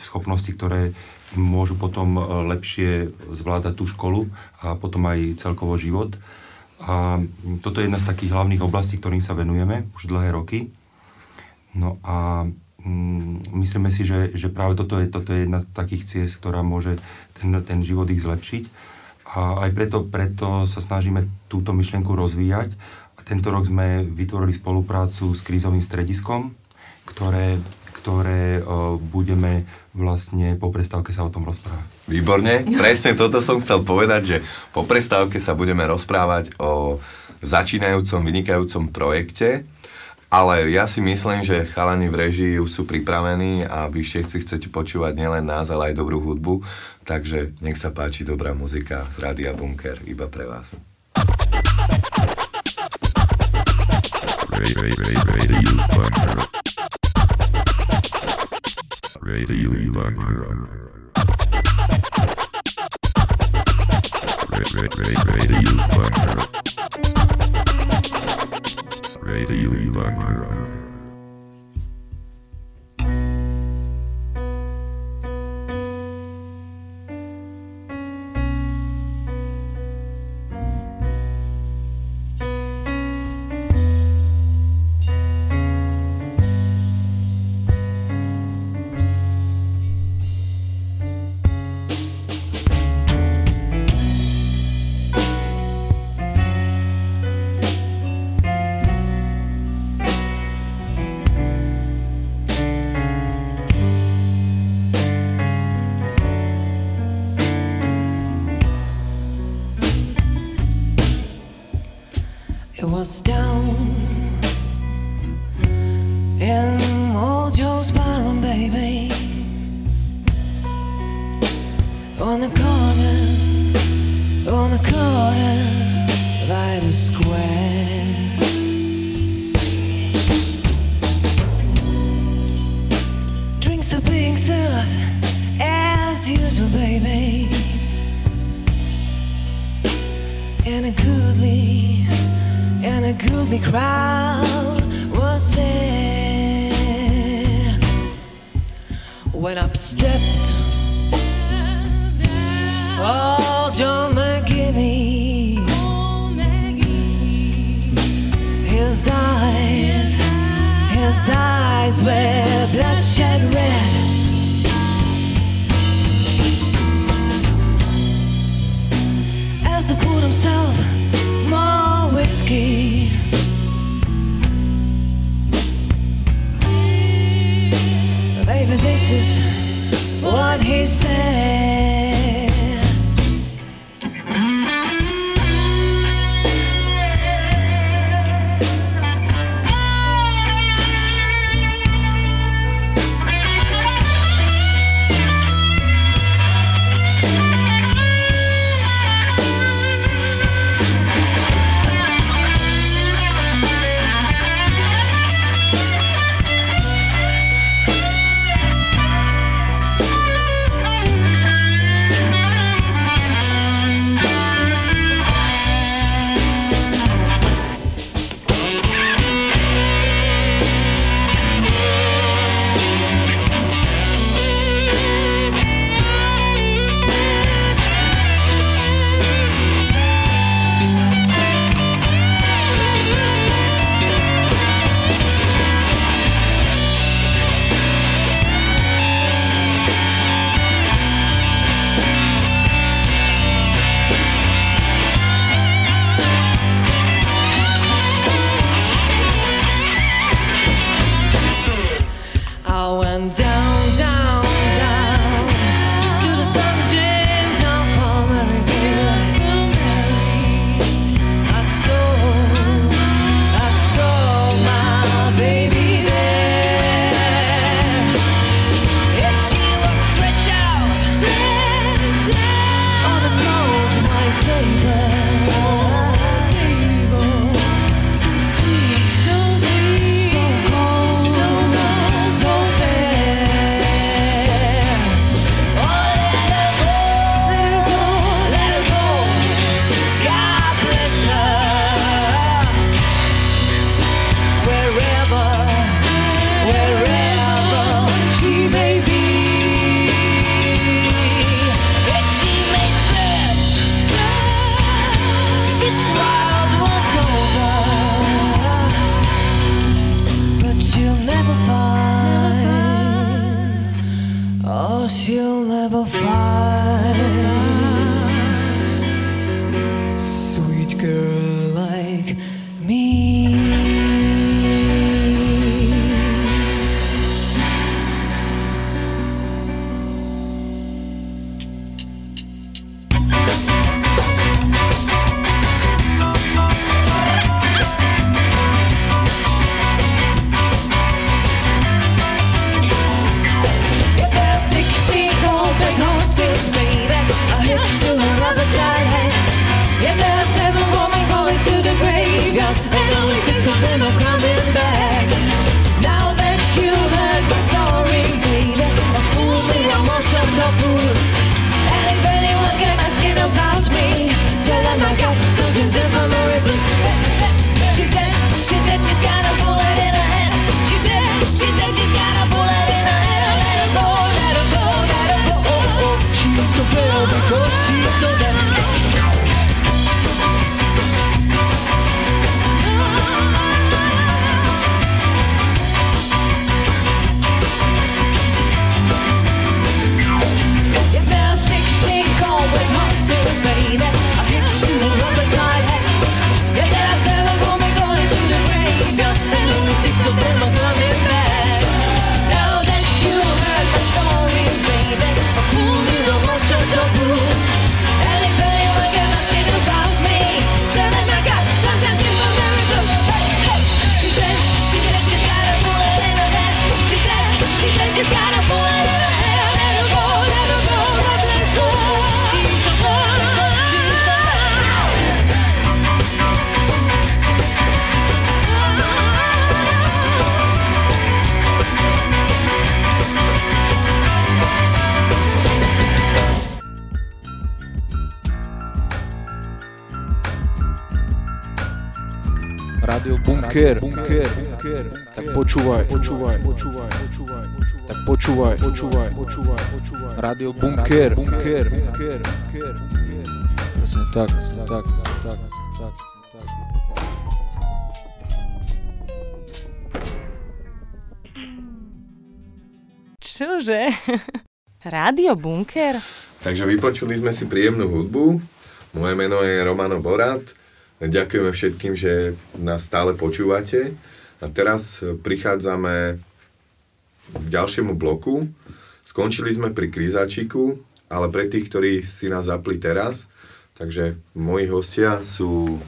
[SPEAKER 2] schopnosti, ktoré im môžu potom lepšie zvládať tú školu a potom aj celkovo život. A toto je jedna z takých hlavných oblastí, ktorým sa venujeme už dlhé roky. No a mm, my myslíme si, že, že práve toto je, toto je jedna z takých ciest, ktorá môže ten, ten život ich zlepšiť. A aj preto, preto sa snažíme túto myšlienku rozvíjať. A tento rok sme vytvorili spoluprácu s krízovým strediskom, ktoré, ktoré budeme vlastne po prestávke sa o tom rozprávať.
[SPEAKER 1] Výborne, presne toto som chcel povedať, že po prestávke sa budeme rozprávať o začínajúcom, vynikajúcom projekte, ale ja si myslím, že chalani v režii už sú pripravení a vy všetci chcete počúvať nielen nás, ale aj dobrú hudbu. Takže nech sa páči dobrá muzika z Rádia Bunker iba pre vás.
[SPEAKER 6] Radio Bunker. Radio Bunker. Radio Bunker. Radio Bunker. almost done. Tak počúvaj, počúvaj, počúvaj, počúvaj. Tak počúvaj, počúvaj, počúvaj, počúvaj. Rádio Bunker. Bunker. Bunker. Presne tak, presne tak, tak, tak, presne tak.
[SPEAKER 5] Čože? Rádio Bunker?
[SPEAKER 1] Takže vypočuli sme si príjemnú hudbu. Moje meno je Romano Borat. Ďakujeme všetkým, že nás stále počúvate. A teraz prichádzame k ďalšiemu bloku. Skončili sme pri krizáčiku, ale pre tých, ktorí si nás zapli teraz, takže moji hostia sú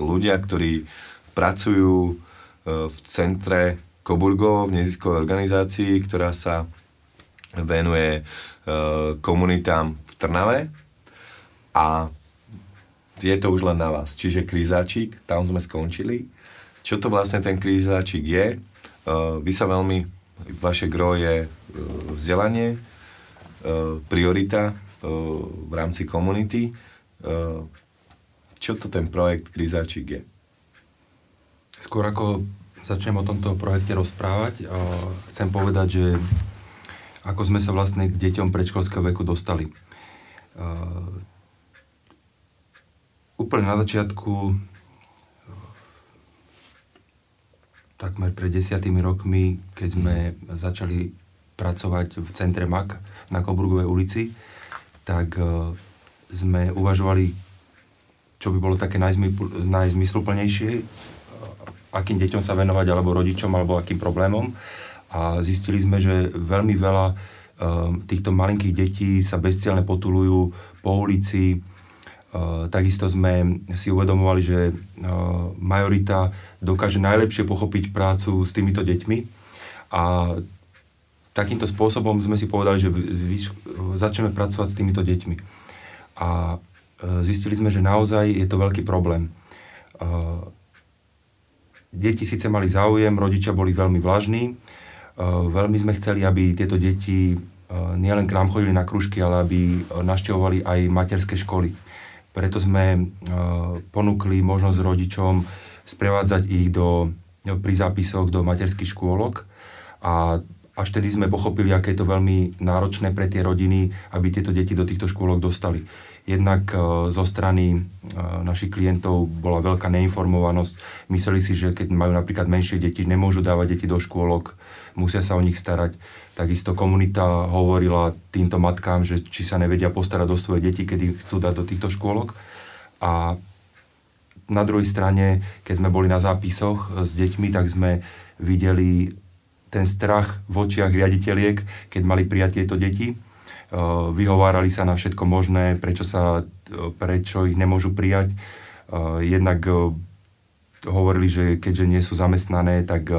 [SPEAKER 1] ľudia, ktorí pracujú e, v centre Koburgo, v neziskovej organizácii, ktorá sa venuje e, komunitám v Trnave a je to už len na vás. Čiže krízáčik, tam sme skončili. Čo to vlastne ten krízáčik je? E, vy sa veľmi, vaše gro je e, vzdelanie, e, priorita v rámci komunity. Čo to ten projekt krízáčik je?
[SPEAKER 2] Skôr ako začnem o tomto projekte rozprávať, chcem povedať, že ako sme sa vlastne k deťom predškolského veku dostali. Úplne na začiatku, uh, takmer pred desiatými rokmi, keď sme začali pracovať v centre MAK na Koburgovej ulici, tak uh, sme uvažovali, čo by bolo také najzmy- najzmysluplnejšie, akým deťom sa venovať, alebo rodičom, alebo akým problémom. A zistili sme, že veľmi veľa um, týchto malinkých detí sa bezcielne potulujú po ulici. Uh, takisto sme si uvedomovali, že uh, majorita dokáže najlepšie pochopiť prácu s týmito deťmi. A takýmto spôsobom sme si povedali, že začneme pracovať s týmito deťmi. A uh, zistili sme, že naozaj je to veľký problém. Deti síce mali záujem, rodičia boli veľmi vlažní, veľmi sme chceli, aby tieto deti nielen k nám chodili na kružky, ale aby naštevovali aj materské školy. Preto sme uh, ponúkli možnosť rodičom sprevádzať ich do, pri zápisoch do materských škôlok a až tedy sme pochopili, aké je to veľmi náročné pre tie rodiny, aby tieto deti do týchto škôlok dostali. Jednak e, zo strany e, našich klientov bola veľká neinformovanosť. Mysleli si, že keď majú napríklad menšie deti, nemôžu dávať deti do škôlok, musia sa o nich starať. Takisto komunita hovorila týmto matkám, že či sa nevedia postarať o svoje deti, keď chcú dať do týchto škôlok. A na druhej strane, keď sme boli na zápisoch s deťmi, tak sme videli ten strach v očiach riaditeľiek, keď mali prijať tieto deti. E, Vyhovárali sa na všetko možné, prečo, sa, prečo ich nemôžu prijať. E, Jednak e, hovorili, že keďže nie sú zamestnané, tak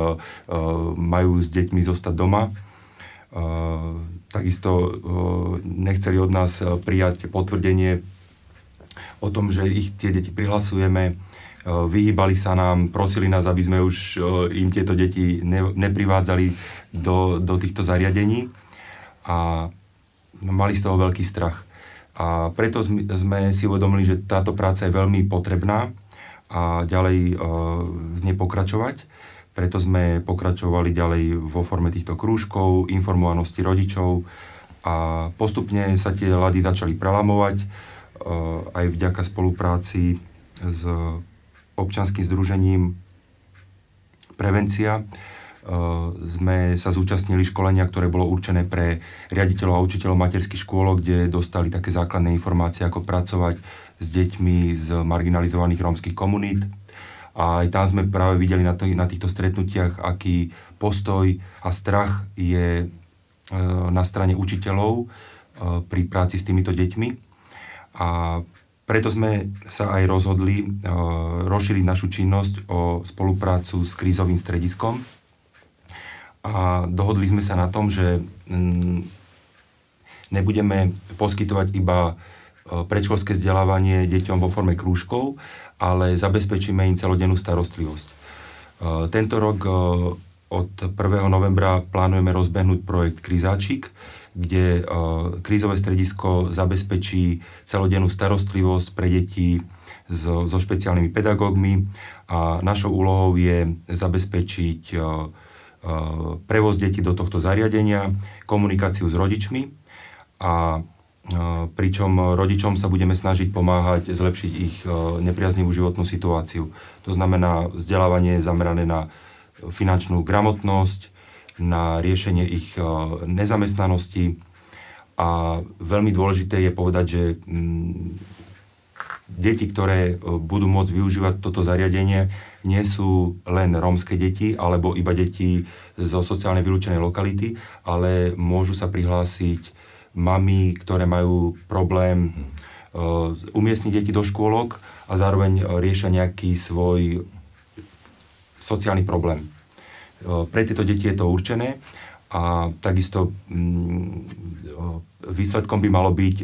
[SPEAKER 2] majú s deťmi zostať doma. E, Takisto e, nechceli od nás e, prijať potvrdenie o tom, že ich tie deti prihlasujeme. Vyhýbali sa nám, prosili nás, aby sme už im tieto deti ne, neprivádzali do, do týchto zariadení a mali z toho veľký strach. A preto sme, si uvedomili, že táto práca je veľmi potrebná a ďalej v nej pokračovať. Preto sme pokračovali ďalej vo forme týchto krúžkov, informovanosti rodičov a postupne sa tie lady začali prelamovať e, aj vďaka spolupráci s občanským združením Prevencia. E, Sme sa zúčastnili školenia, ktoré bolo určené pre riaditeľov a učiteľov materských škôl, kde dostali také základné informácie, ako pracovať s deťmi z marginalizovaných rómskych komunít. A aj tam sme práve videli na, to, na týchto stretnutiach, aký postoj a strach je e, na strane učiteľov e, pri práci s týmito deťmi. A preto sme sa aj rozhodli uh, rozšíriť našu činnosť o spoluprácu s krízovým strediskom. A dohodli sme sa na tom, že mm, nebudeme poskytovať iba predškolské vzdelávanie deťom vo forme krúžkov, ale zabezpečíme im celodennú starostlivosť. Uh, tento rok uh, od 1. novembra plánujeme rozbehnúť projekt Krizáčik, kde krízové stredisko zabezpečí celodennú starostlivosť pre deti so, so špeciálnymi pedagógmi a našou úlohou je zabezpečiť prevoz detí do tohto zariadenia, komunikáciu s rodičmi a pričom rodičom sa budeme snažiť pomáhať zlepšiť ich nepriaznivú životnú situáciu. To znamená vzdelávanie zamerané na finančnú gramotnosť, na riešenie ich e, nezamestnanosti. A veľmi dôležité je povedať, že mm, deti, ktoré e, budú môcť využívať toto zariadenie, nie sú len rómske deti alebo iba deti zo sociálne vylúčenej lokality, ale môžu sa prihlásiť mami, ktoré majú problém uh, umiestniť deti do škôlok a zároveň riešia nejaký svoj sociálny problém. Pre tieto deti je to určené a takisto mm, výsledkom by malo byť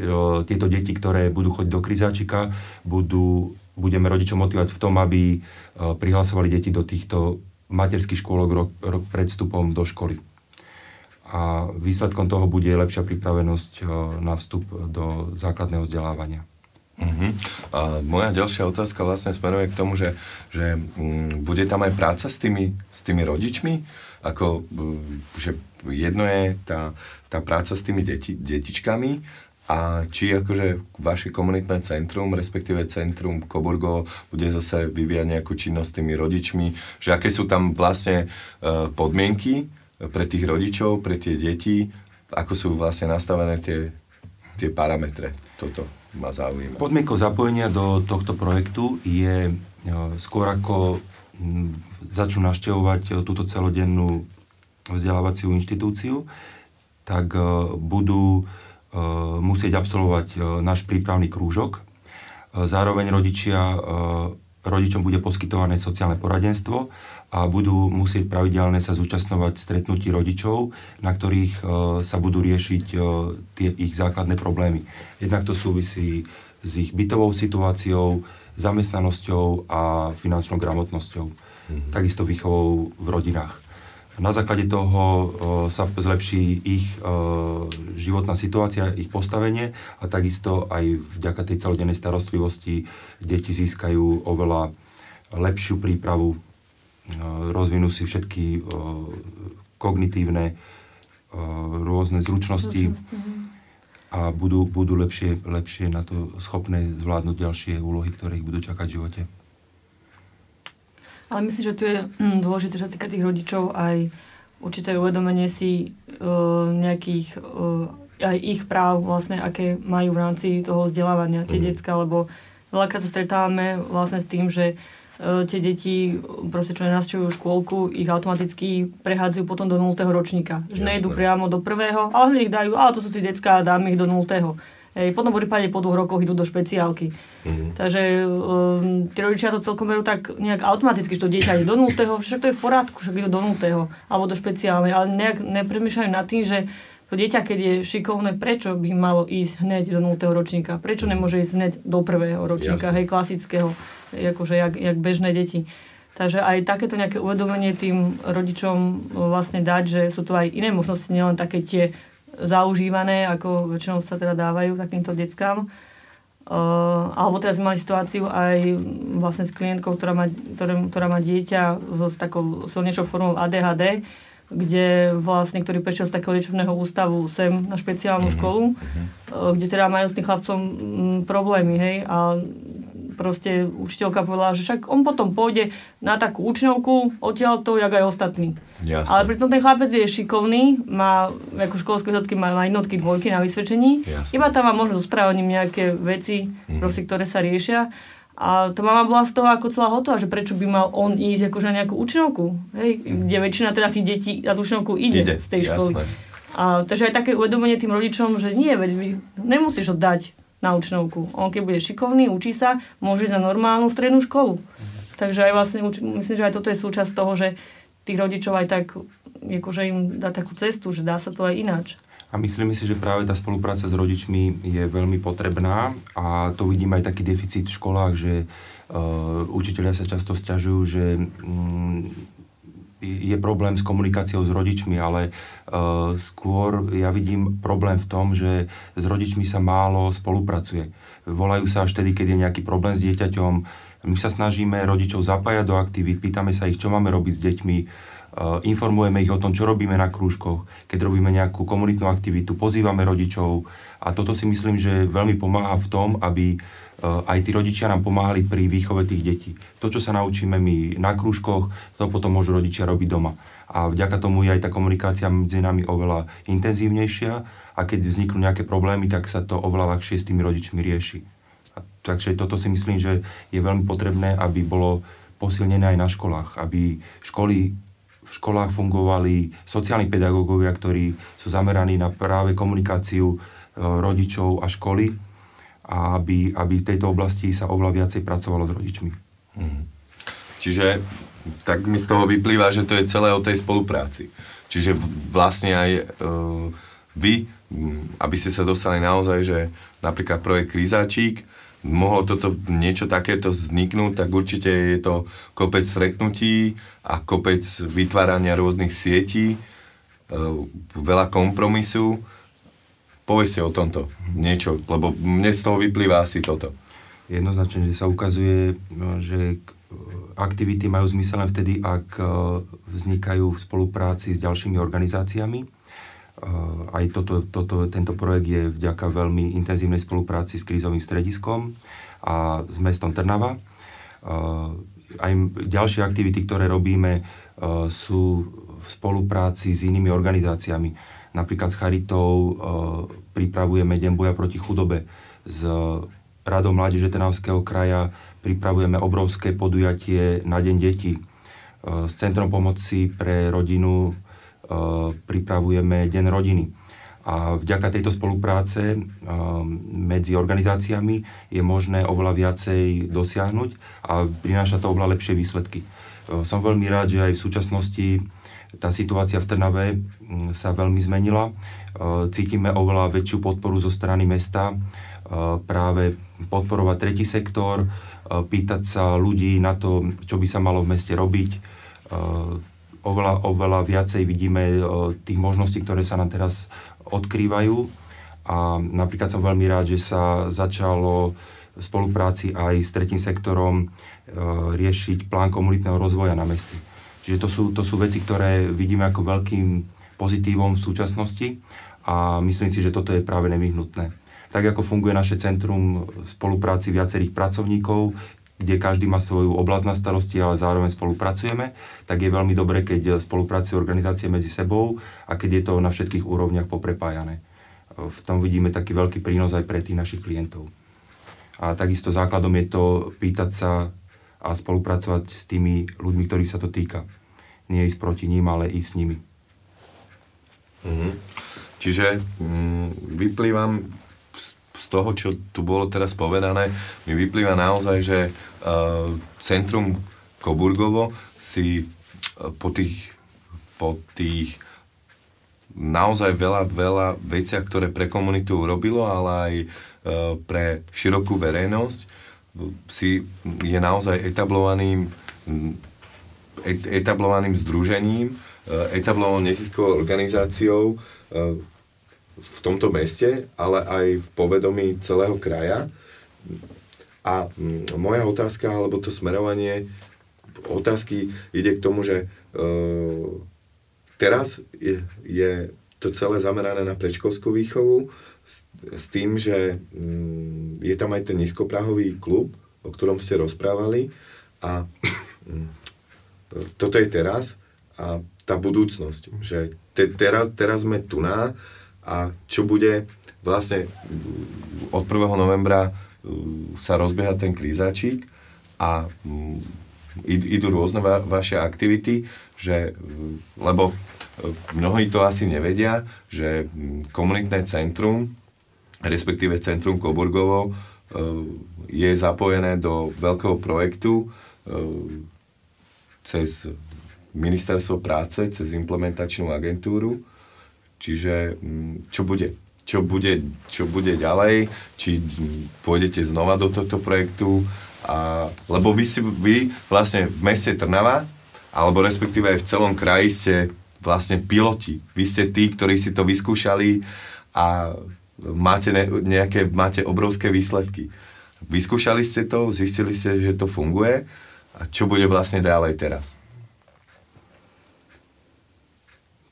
[SPEAKER 2] tieto deti, ktoré budú chodiť do krizáčika, budú, budeme rodičom motivovať v tom, aby prihlasovali deti do týchto materských škôlok rok, rok pred vstupom do školy. A výsledkom toho bude lepšia pripravenosť na vstup do základného vzdelávania.
[SPEAKER 1] Uh-huh. A moja ďalšia otázka vlastne smeruje k tomu, že, že m, bude tam aj práca s tými, s tými rodičmi, ako, m, že jedno je tá, tá práca s tými deti, detičkami a či akože vaše komunitné centrum, respektíve centrum Koburgo bude zase vyvíjať nejakú činnosť s tými rodičmi, že aké sú tam vlastne uh, podmienky pre tých rodičov, pre tie deti, ako sú vlastne nastavené tie, tie parametre. Toto ma zaujíma.
[SPEAKER 2] Podmienkou zapojenia do tohto projektu je e, skôr ako začnú naštevovať e, túto celodennú vzdelávaciu inštitúciu, tak e, budú musieť absolvovať náš prípravný krúžok. Zároveň rodičia, rodičom bude poskytované sociálne poradenstvo a budú musieť pravidelne sa zúčastňovať stretnutí rodičov, na ktorých e, sa budú riešiť e, tie ich základné problémy. Jednak to súvisí s ich bytovou situáciou, zamestnanosťou a finančnou gramotnosťou. Mm-hmm. Takisto výchovou v rodinách. Na základe toho e, sa zlepší ich životná situácia, ich postavenie a takisto aj vďaka tej celodennej starostlivosti deti získajú oveľa lepšiu prípravu rozvinú si všetky kognitívne rôzne zručnosti. zručnosti. a budú, budú lepšie, lepšie na to schopné zvládnuť ďalšie úlohy, ktoré ich budú čakať v živote.
[SPEAKER 3] Ale myslím, že tu je hm, dôležité, sa týka tých rodičov, aj určité uvedomenie si uh, nejakých uh, aj ich práv, vlastne, aké majú v rámci toho vzdelávania tie
[SPEAKER 1] Mhm.
[SPEAKER 3] decka, lebo veľakrát sa stretávame vlastne s tým, že tie deti, proste čo nenasčujú škôlku, ich automaticky prehádzajú potom do 0. ročníka. Že nejdu priamo do prvého, ale ich dajú, ale to sú tí decka, dáme ich do 0. Hej, potom v prípade po dvoch rokoch idú do špeciálky.
[SPEAKER 1] Mhm.
[SPEAKER 3] Takže um, tí rodičia to celkom berú tak nejak automaticky, že to dieťa ide do 0. Však to je v poriadku, však idú do 0. alebo do špeciálnej, ale nejak nepremýšľajú nad tým, že to dieťa, keď je šikovné, prečo by malo ísť hneď do 0. ročníka? Prečo nemôže ísť hneď do prvého ročníka,
[SPEAKER 1] Jasne.
[SPEAKER 3] hej, klasického, akože jak, jak bežné deti. Takže aj takéto nejaké uvedomenie tým rodičom vlastne dať, že sú tu aj iné možnosti, nielen také tie zaužívané, ako väčšinou sa teda dávajú takýmto deckám. Uh, alebo teraz mali situáciu aj vlastne s klientkou, ktorá má, ktoré, ktorá má dieťa so s takou silnejšou formou ADHD, kde vlastne, ktorý prešiel z takého liečebného ústavu sem na špeciálnu školu, uh, kde teda majú s tým chlapcom mm, problémy, hej, a proste učiteľka povedala, že však on potom pôjde na takú učňovku, odtiaľ to, jak aj ostatní.
[SPEAKER 1] Jasné.
[SPEAKER 3] Ale pritom ten chlapec je šikovný, má ako školské výsledky, má, má jednotky, dvojky na vysvedčení.
[SPEAKER 1] Jasné.
[SPEAKER 3] Iba tam má možno so správaním nejaké veci,
[SPEAKER 1] Mhm.
[SPEAKER 3] mm-hmm. proste, ktoré sa riešia. A tá mama bola z toho ako celá hotová, že prečo by mal on ísť akože na nejakú učňovku, hej? kde väčšina teda tých detí na tú učňovku ide,
[SPEAKER 1] Ide,
[SPEAKER 3] z tej školy.
[SPEAKER 1] jasné.
[SPEAKER 3] A, takže aj také uvedomenie tým rodičom, že nie, veď nemusíš ho dať na učňovku. On keď bude šikovný, učí sa, môže ísť na normálnu strednú školu. Takže aj vlastne, myslím, že aj toto je súčasť toho, že tých rodičov aj tak, akože im dá takú cestu, že dá sa to aj ináč.
[SPEAKER 2] A myslíme si, že práve tá spolupráca s rodičmi je veľmi potrebná a to vidím aj taký deficit v školách, že uh, učiteľia sa často stiažujú, že mm, je problém s komunikáciou s rodičmi, ale uh, skôr ja vidím problém v tom, že s rodičmi sa málo spolupracuje. Volajú sa až tedy, keď je nejaký problém s dieťaťom. My sa snažíme rodičov zapájať do aktivít, pýtame sa ich, čo máme robiť s deťmi, informujeme ich o tom, čo robíme na krúžkoch, keď robíme nejakú komunitnú aktivitu, pozývame rodičov a toto si myslím, že veľmi pomáha v tom, aby uh, aj tí rodičia nám pomáhali pri výchove tých detí. To, čo sa naučíme my na krúžkoch, to potom môžu rodičia robiť doma. A vďaka tomu je aj tá komunikácia medzi nami oveľa intenzívnejšia a keď vzniknú nejaké problémy, tak sa to oveľa ľahšie s tými rodičmi rieši. A takže toto si myslím, že je veľmi potrebné, aby bolo posilnené aj na školách, aby školy v školách fungovali sociálni pedagógovia, ktorí sú zameraní na práve komunikáciu e, rodičov a školy a aby, aby v tejto oblasti sa oveľa viacej pracovalo s rodičmi.
[SPEAKER 1] Čiže tak mi z toho vyplýva, že to je celé o tej spolupráci. Čiže vlastne aj uh, vy, aby ste sa dostali naozaj, že napríklad projekt Krízáčík, mohlo toto niečo takéto vzniknúť, tak určite je to kopec stretnutí a kopec vytvárania rôznych sietí, uh, veľa kompromisu. Povedzte o tomto niečo, lebo mne z toho vyplýva asi toto.
[SPEAKER 2] Jednoznačne, že sa ukazuje, no, že k- aktivity majú zmysel len vtedy, ak e, vznikajú v spolupráci s ďalšími organizáciami. E, Aj toto, toto, tento projekt je vďaka veľmi intenzívnej spolupráci s krízovým strediskom a s mestom Trnava. E, Aj ďalšie aktivity, ktoré robíme, e, sú v spolupráci s inými organizáciami. Napríklad s Charitou pripravujeme Deň boja proti chudobe. S Radou Mládeže Trnavského kraja pripravujeme obrovské podujatie na Deň detí. S Centrom pomoci pre rodinu pripravujeme Deň rodiny. A vďaka tejto spolupráce e, medzi organizáciami je možné oveľa viacej dosiahnuť a prináša to oveľa lepšie výsledky. E, Som veľmi rád, že aj v súčasnosti tá situácia v Trnave mm, sa veľmi zmenila. Cítime oveľa väčšiu podporu zo strany mesta, práve podporovať tretí sektor, pýtať sa ľudí na to, čo by sa malo v meste robiť. Oveľa, oveľa viacej vidíme e, tých možností, ktoré sa nám teraz odkrývajú. A napríklad som veľmi rád, že sa začalo v spolupráci aj s tretím sektorom e, riešiť plán komunitného rozvoja na meste. Čiže to sú, to sú veci, ktoré vidíme ako veľkým pozitívom v súčasnosti a myslím si, že toto je práve nevyhnutné. Tak ako funguje naše centrum spolupráci viacerých pracovníkov, kde každý má svoju oblasť na starosti, ale zároveň spolupracujeme, tak je veľmi dobré, keď spolupracujú organizácie medzi sebou a keď je to na všetkých úrovniach poprepájané. V tom vidíme taký veľký prínos aj pre tých našich klientov. A takisto základom je to pýtať sa a spolupracovať s tými ľuďmi, ktorých sa to týka. Nie ísť proti ním, ale ísť s nimi.
[SPEAKER 1] Mhm. Čiže mm, vyplývam z, toho, čo tu bolo teraz povedané, mi vyplýva naozaj, že uh, Centrum Koburgovo si uh, po tých, po tých naozaj veľa, veľa veciach, ktoré pre komunitu urobilo, ale aj uh, pre širokú verejnosť, si je naozaj etablovaným et, etablovaným združením, eh, etablovanou neziskovou organizáciou v tomto meste, ale aj v povedomí celého kraja. A mm, moja otázka, alebo to smerovanie otázky ide k tomu, že uh, teraz je, je to celé zamerané na predškolskú výchovu s, s tým, že mm, je tam aj ten nízkoprahový klub, o ktorom ste rozprávali a mm, toto je teraz a tá budúcnosť, že te, teraz, teraz sme tu na a čo bude vlastne od 1. novembra mm, sa rozbieha ten krízačík a mm, id- idú rôzne va- vaše aktivity, že, mm, lebo e, mnohí to asi nevedia, že mm, komunitné centrum, respektíve centrum Koburgovo, je zapojené do veľkého projektu cez ministerstvo práce, cez implementačnú agentúru. Čiže mm, čo bude? Čo bude, čo bude ďalej? Či mm, pôjdete znova do tohto projektu? A, lebo vy, si, vy vlastne v meste Trnava, alebo respektíve aj v celom kraji ste vlastne piloti. Vy ste tí, ktorí si to vyskúšali a máte ne, nejaké, máte obrovské výsledky. Vyskúšali ste to, zistili ste, že to funguje a čo bude vlastne ďalej teraz?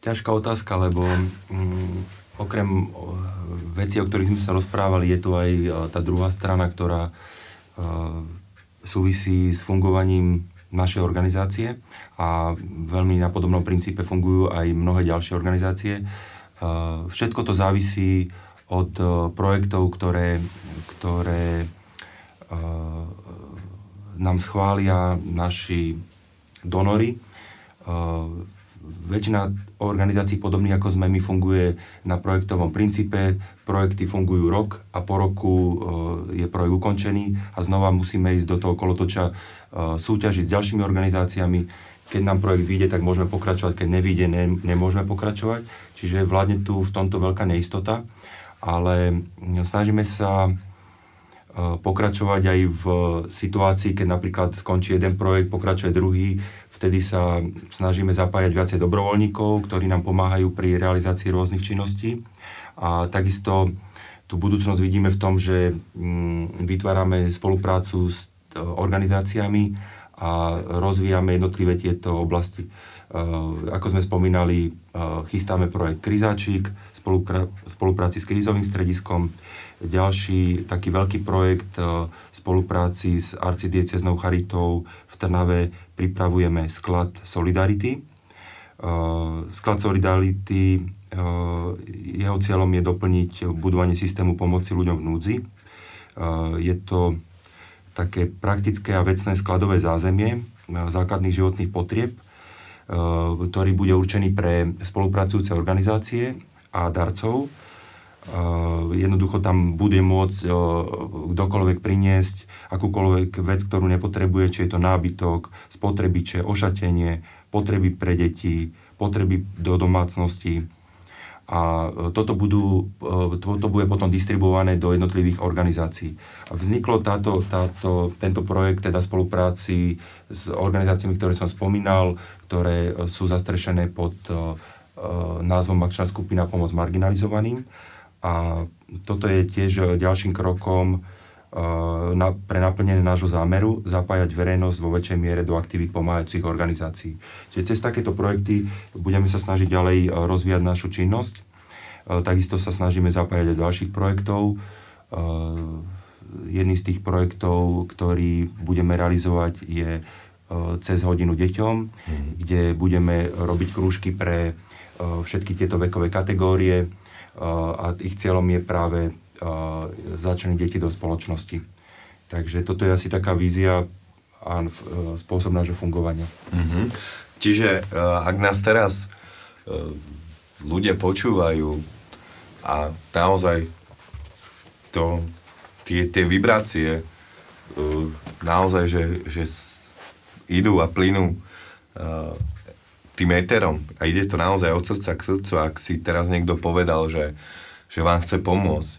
[SPEAKER 2] Ťažká otázka, lebo mm, okrem o, vecí, o ktorých sme sa rozprávali, je tu aj o, tá druhá strana, ktorá o, súvisí s fungovaním našej organizácie a veľmi na podobnom princípe fungujú aj mnohé ďalšie organizácie. Všetko to závisí od projektov, ktoré, ktoré nám schvália naši donory. Väčšina organizácií podobných ako sme my funguje na projektovom princípe. Projekty fungujú rok a po roku je projekt ukončený a znova musíme ísť do toho kolotoča súťažiť s ďalšími organizáciami. Keď nám projekt vyjde, tak môžeme pokračovať, keď nevyjde, ne, nemôžeme pokračovať. Čiže vládne tu v tomto veľká neistota, ale snažíme sa pokračovať aj v situácii, keď napríklad skončí jeden projekt, pokračuje druhý, vtedy sa snažíme zapájať viacej dobrovoľníkov, ktorí nám pomáhajú pri realizácii rôznych činností. A takisto tú budúcnosť vidíme v tom, že mm, vytvárame spoluprácu s e, organizáciami a rozvíjame jednotlivé tieto oblasti. E, ako sme spomínali, e, chystáme projekt Kryzáčik, spolupráci s krízovým strediskom, ďalší taký veľký projekt v spolupráci s arcidieceznou charitou v Trnave pripravujeme sklad Solidarity. Sklad Solidarity, jeho cieľom je doplniť budovanie systému pomoci ľuďom v núdzi. Je to také praktické a vecné skladové zázemie základných životných potrieb, ktorý bude určený pre spolupracujúce organizácie a darcov. Jednoducho tam bude môcť kdokoľvek priniesť akúkoľvek vec, ktorú nepotrebuje, či je to nábytok, spotrebiče, ošatenie, potreby pre deti, potreby do domácnosti. A toto, budú, toto bude potom distribuované do jednotlivých organizácií. Vzniklo táto, táto, tento projekt teda spolupráci s organizáciami, ktoré som spomínal, ktoré sú zastrešené pod názvom Akčná skupina Pomoc marginalizovaným. A toto je tiež ďalším krokom na, pre naplnenie nášho zámeru zapájať verejnosť vo väčšej miere do aktivít pomáhajúcich organizácií. Čiže cez takéto projekty budeme sa snažiť ďalej rozvíjať našu činnosť. Takisto sa snažíme zapájať aj do ďalších projektov. Jedný z tých projektov, ktorý budeme realizovať, je cez hodinu deťom, mm. kde budeme robiť krúžky pre všetky tieto vekové kategórie a ich cieľom je práve začleniť deti do spoločnosti. Takže toto je asi taká vízia a spôsob nášho fungovania.
[SPEAKER 1] Mm-hmm. Čiže ak nás teraz ľudia počúvajú a naozaj to, tie, tie vibrácie naozaj, že, že idú a plynú tým éterom. A ide to naozaj od srdca k srdcu, ak si teraz niekto povedal, že, že vám chce pomôcť,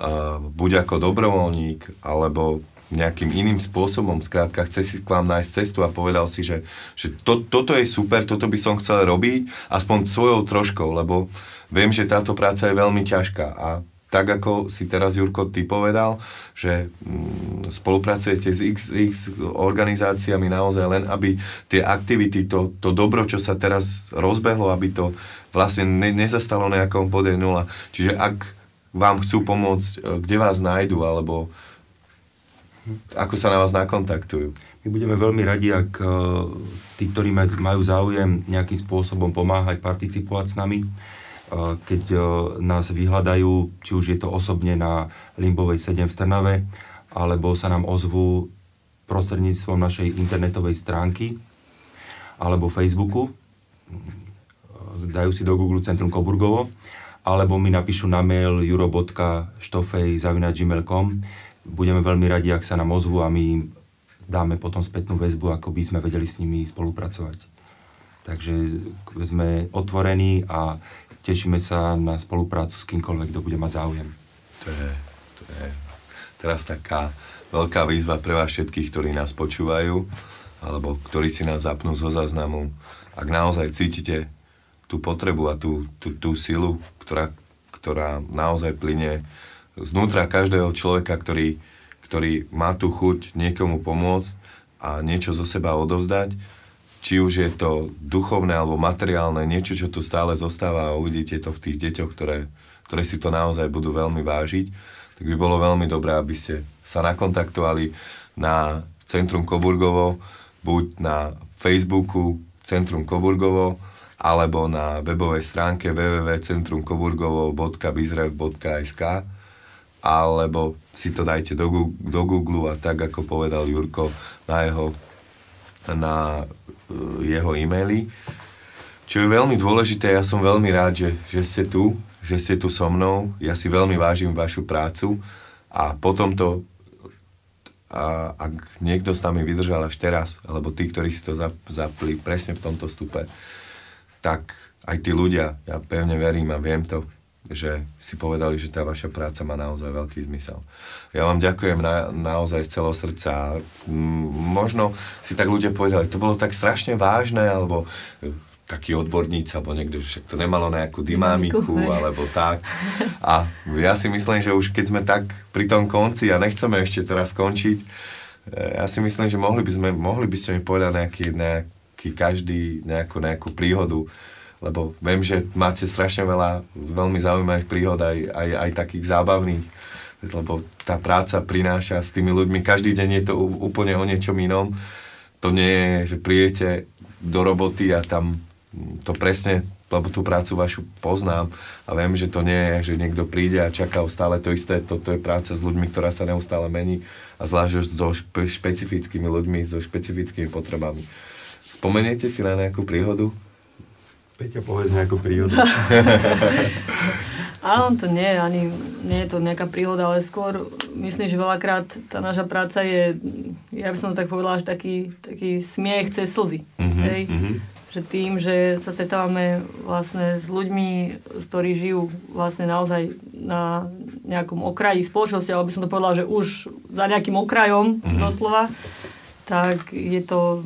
[SPEAKER 1] uh, buď ako dobrovoľník, alebo nejakým iným spôsobom, skrátka chce si k vám nájsť cestu a povedal si, že, že to, toto je super, toto by som chcel robiť, aspoň svojou troškou, lebo viem, že táto práca je veľmi ťažká. A tak ako si teraz Jurko ty povedal, že mm, spolupracujete s X, organizáciami naozaj len, aby tie aktivity, to, to dobro, čo sa teraz rozbehlo, aby to vlastne ne, nezastalo nejakom bode nula. Čiže ak vám chcú pomôcť, e, kde vás nájdu, alebo ako sa na vás nakontaktujú?
[SPEAKER 2] My budeme veľmi radi, ak e, tí, ktorí majú záujem nejakým spôsobom pomáhať, participovať s nami, keď nás vyhľadajú, či už je to osobne na Limbovej 7 v Trnave, alebo sa nám ozvú prostredníctvom našej internetovej stránky alebo Facebooku, dajú si do Google Centrum Koburgovo, alebo mi napíšu na mail juro.štofej.gmail.com. Budeme veľmi radi, ak sa nám ozvú a my im dáme potom spätnú väzbu, ako by sme vedeli s nimi spolupracovať. Takže sme otvorení a tešíme sa na spoluprácu s kýmkoľvek, kto bude mať záujem.
[SPEAKER 1] To je, to je teraz taká veľká výzva pre vás všetkých, ktorí nás počúvajú, alebo ktorí si nás zapnú zo záznamu. Ak naozaj cítite tú potrebu a tú, tú, tú silu, ktorá, ktorá naozaj plyne znútra každého človeka, ktorý, ktorý má tú chuť niekomu pomôcť a niečo zo seba odovzdať, či už je to duchovné alebo materiálne, niečo, čo tu stále zostáva a uvidíte to v tých deťoch, ktoré, ktoré si to naozaj budú veľmi vážiť, tak by bolo veľmi dobré, aby ste sa nakontaktovali na Centrum Koburgovo, buď na Facebooku Centrum Koburgovo, alebo na webovej stránke www.centrumkoburgovo.bizrev.sk alebo si to dajte do, do Google a tak, ako povedal Jurko, na jeho na jeho e-maily. Čo je veľmi dôležité, ja som veľmi rád, že, že ste tu, že ste tu so mnou. Ja si veľmi vážim vašu prácu a potom to, a, ak niekto s nami vydržal až teraz, alebo tí, ktorí si to zapli presne v tomto stupe, tak aj tí ľudia, ja pevne verím a viem to, že si povedali, že tá vaša práca má naozaj veľký zmysel. Ja vám ďakujem na, naozaj z celého srdca. Možno si tak ľudia povedali, to bolo tak strašne vážne, alebo e, taký odborníci, alebo niekto, že to nemalo nejakú dynamiku, alebo tak. A ja si myslím, že už keď sme tak pri tom konci a nechceme ešte teraz skončiť, e, ja si myslím, že mohli by, sme, mohli by ste mi povedať nejaký, nejaký každý nejakú, nejakú príhodu, lebo viem, že máte strašne veľa veľmi zaujímavých príhod, aj, aj, aj takých zábavných, lebo tá práca prináša s tými ľuďmi, každý deň je to úplne o niečom inom. To nie je, že prijete do roboty a tam to presne, lebo tú prácu vašu poznám a viem, že to nie je, že niekto príde a čaká stále to isté, toto je práca s ľuďmi, ktorá sa neustále mení a zvlášť so špe, špecifickými ľuďmi, so špecifickými potrebami. Spomeniete si na nejakú príhodu?
[SPEAKER 2] Peťa, povedz nejakú príhodu.
[SPEAKER 3] Áno, to nie, ani nie je to nejaká príhoda, ale skôr myslím, že veľakrát tá naša práca je, ja by som to tak povedala, že taký, taký smiech cez slzy. Mm-hmm, hej? Mm-hmm. Že tým, že sa stretávame vlastne s ľuďmi, ktorí žijú vlastne naozaj na nejakom okraji spoločnosti, alebo by som to povedala, že už za nejakým okrajom mm-hmm. doslova, tak je to,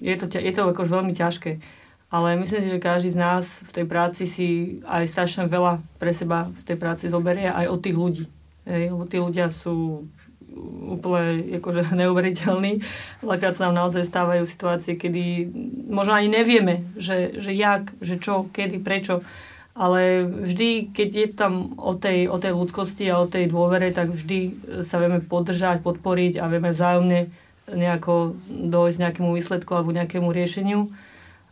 [SPEAKER 3] je to, je to akož veľmi ťažké ale myslím si, že každý z nás v tej práci si aj strašne veľa pre seba z tej práce zoberie aj od tých ľudí. Hej, lebo tí ľudia sú úplne akože neuveriteľní. Veľakrát sa nám naozaj stávajú situácie, kedy možno ani nevieme, že, že jak, že čo, kedy, prečo. ale vždy, keď je to tam o tej, o tej ľudskosti a o tej dôvere, tak vždy sa vieme podržať, podporiť a vieme vzájomne nejako dojsť nejakému výsledku alebo nejakému riešeniu.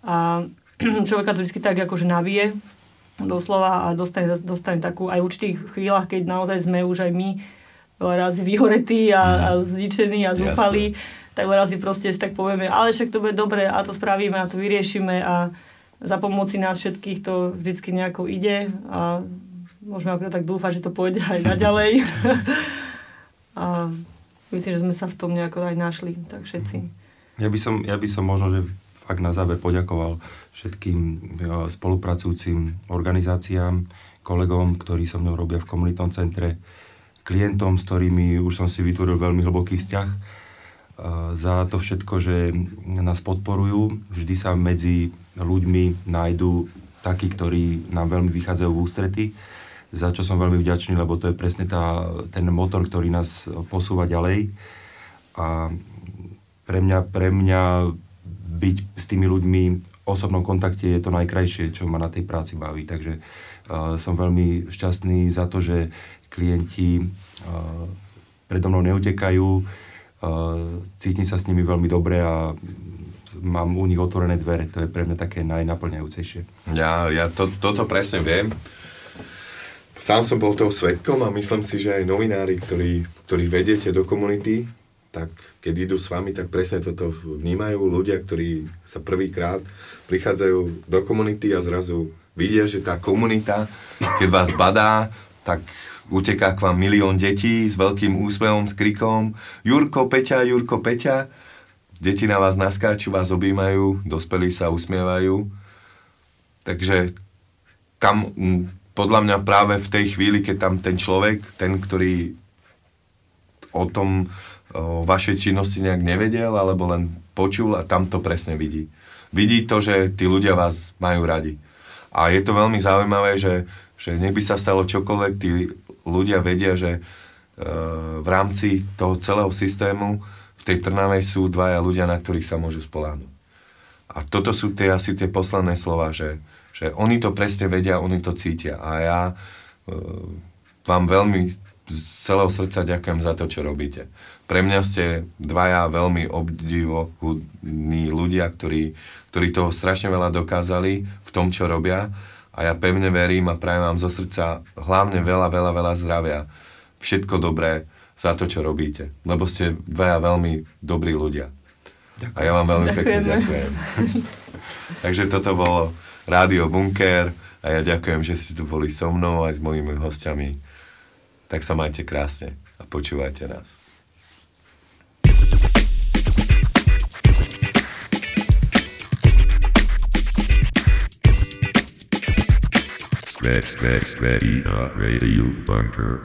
[SPEAKER 3] A človeka to vždy tak akože nabije, doslova a dostane, dostane takú aj v určitých chvíľach, keď naozaj sme už aj my veľa razy vyhoretí a, a zničení a zúfali, tak veľa razy proste si tak povieme, ale však to bude dobre a to spravíme a to vyriešime a za pomoci nás všetkých to vždycky nejako ide a môžeme akorát tak dúfať, že to pôjde aj naďalej. a myslím, že sme sa v tom nejako aj našli, tak všetci.
[SPEAKER 2] Ja by som, ja by som možno, že fakt na záver poďakoval všetkým e, spolupracujúcim organizáciám, kolegom, ktorí so mnou robia v komunitnom centre, klientom, s ktorými už som si vytvoril veľmi hlboký vzťah za to všetko, že nás podporujú. Vždy sa medzi ľuďmi nájdú takí, ktorí nám veľmi vychádzajú v ústrety, za čo som veľmi vďačný, lebo to je presne tá, ten motor, ktorý nás posúva ďalej. A pre mňa, pre mňa byť s tými ľuďmi v osobnom kontakte je to najkrajšie, čo ma na tej práci baví. Takže uh, som veľmi šťastný za to, že klienti uh, predo mnou neutekajú, cítim sa s nimi veľmi dobre a mám u nich otvorené dvere. To je pre mňa také najnaplňajúcejšie.
[SPEAKER 1] Ja, ja to, toto presne viem. Sám som bol toho svetkom a myslím si, že aj novinári, ktorí, ktorých vediete do komunity, tak keď idú s vami, tak presne toto vnímajú ľudia, ktorí sa prvýkrát prichádzajú do komunity a zrazu vidia, že tá komunita, keď vás badá, tak uteká k vám milión detí s veľkým úsmevom, s krikom Jurko, Peťa, Jurko, Peťa. Deti na vás naskáču, vás objímajú, dospelí sa usmievajú. Takže tam podľa mňa práve v tej chvíli, keď tam ten človek, ten, ktorý o tom o vašej činnosti nejak nevedel, alebo len počul a tam to presne vidí. Vidí to, že tí ľudia vás majú radi. A je to veľmi zaujímavé, že, že nech by sa stalo čokoľvek, tí ľudia vedia, že e, v rámci toho celého systému v tej Trnavej sú dvaja ľudia, na ktorých sa môžu spoláhnuť. A toto sú tie asi tie posledné slova, že, že oni to presne vedia, oni to cítia. A ja e, vám veľmi z celého srdca ďakujem za to, čo robíte. Pre mňa ste dvaja veľmi obdivohodní ľudia, ktorí, ktorí toho strašne veľa dokázali v tom, čo robia a ja pevne verím a prajem vám zo srdca hlavne veľa, veľa, veľa zdravia. Všetko dobré za to, čo robíte. Lebo ste dvaja veľmi dobrí ľudia. Ďakujem. A ja vám veľmi Ďakujeme. pekne ďakujem. Takže toto bolo Rádio Bunker a ja ďakujem, že ste tu boli so mnou aj s mojimi hostiami. Tak sa majte krásne a počúvajte nás.
[SPEAKER 4] Sketch, sketch, sketchy, radio bunker.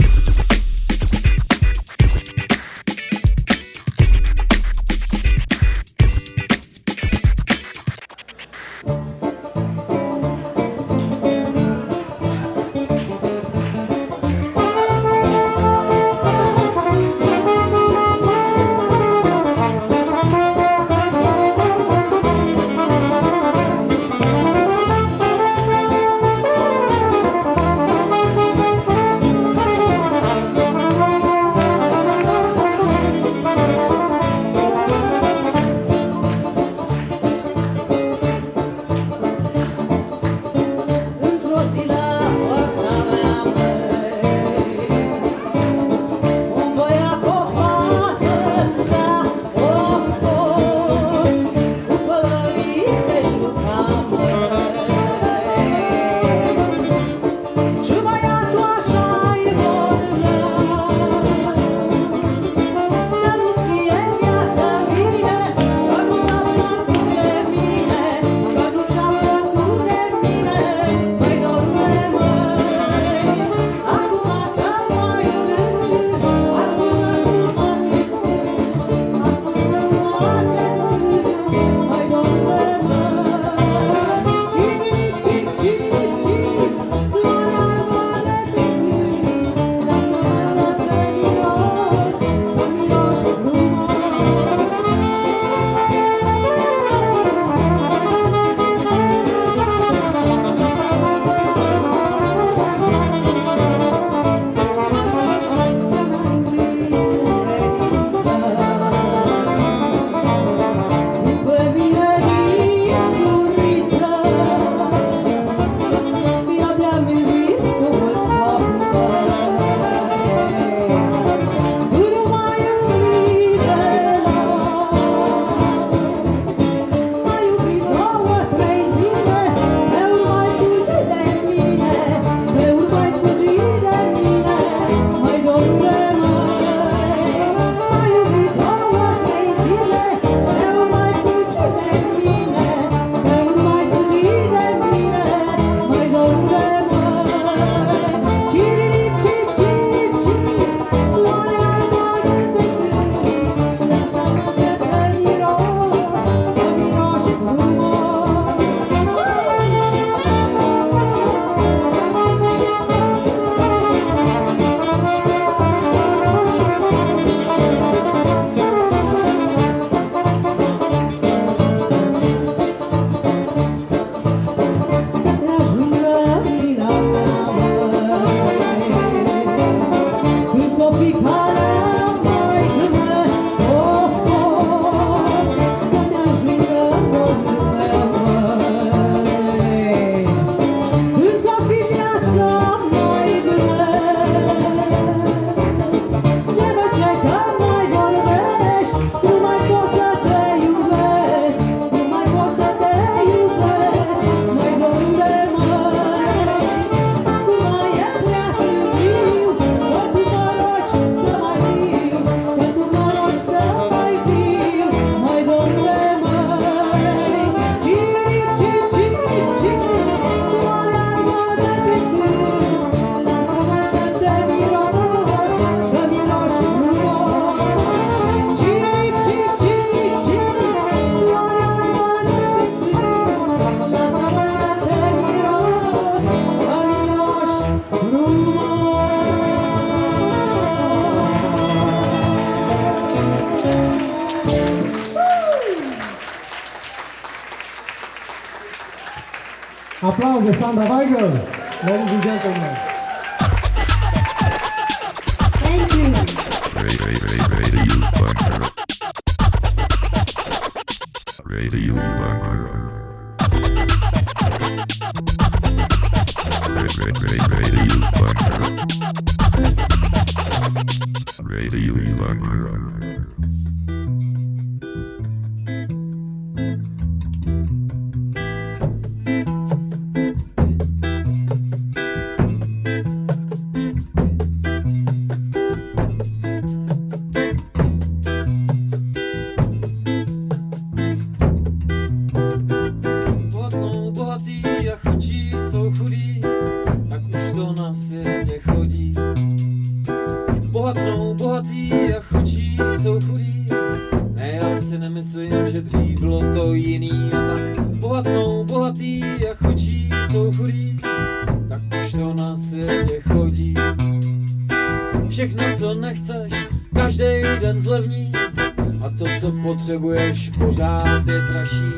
[SPEAKER 7] Alessandra Weigel. Ladies and gentlemen.
[SPEAKER 8] všechno, co nechceš, každý den zlevní. A to, co potřebuješ, pořád je dražší,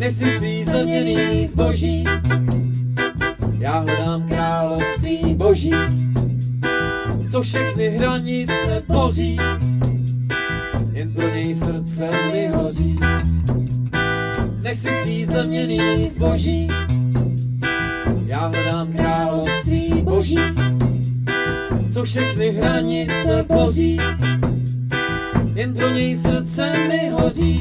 [SPEAKER 8] než si zlevněný zboží. Já hledám království boží, co všechny hranice boží, jen pro něj srdce mi hoří. Nech si svý zeměný zboží, já hledám království boží co všechny hranice boří, jen do něj srdce mi hoří.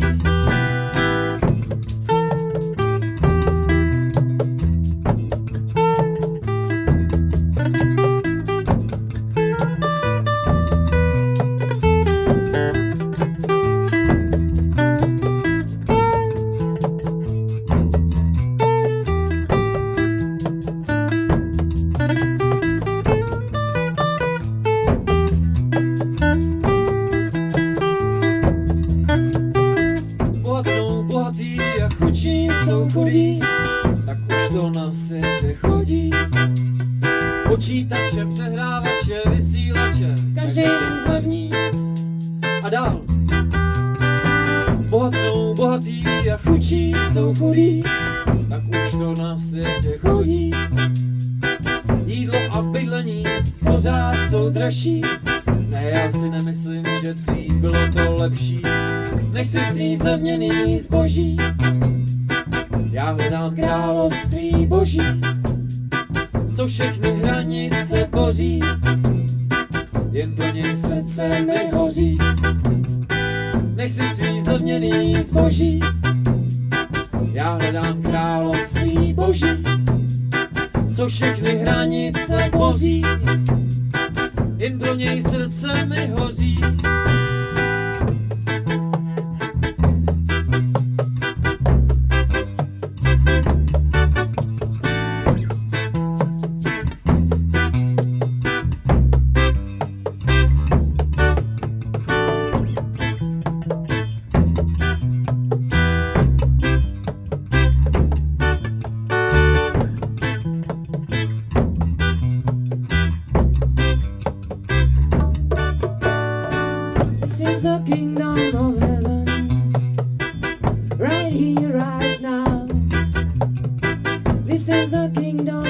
[SPEAKER 9] is a kingdom.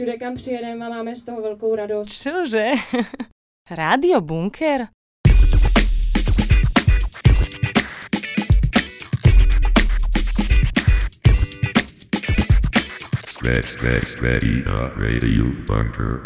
[SPEAKER 9] všude, kam přijedeme a máme z toho veľkú radosť.
[SPEAKER 6] Čože? Rádio Bunker?
[SPEAKER 4] Skve, skve, skve, Radio Bunker.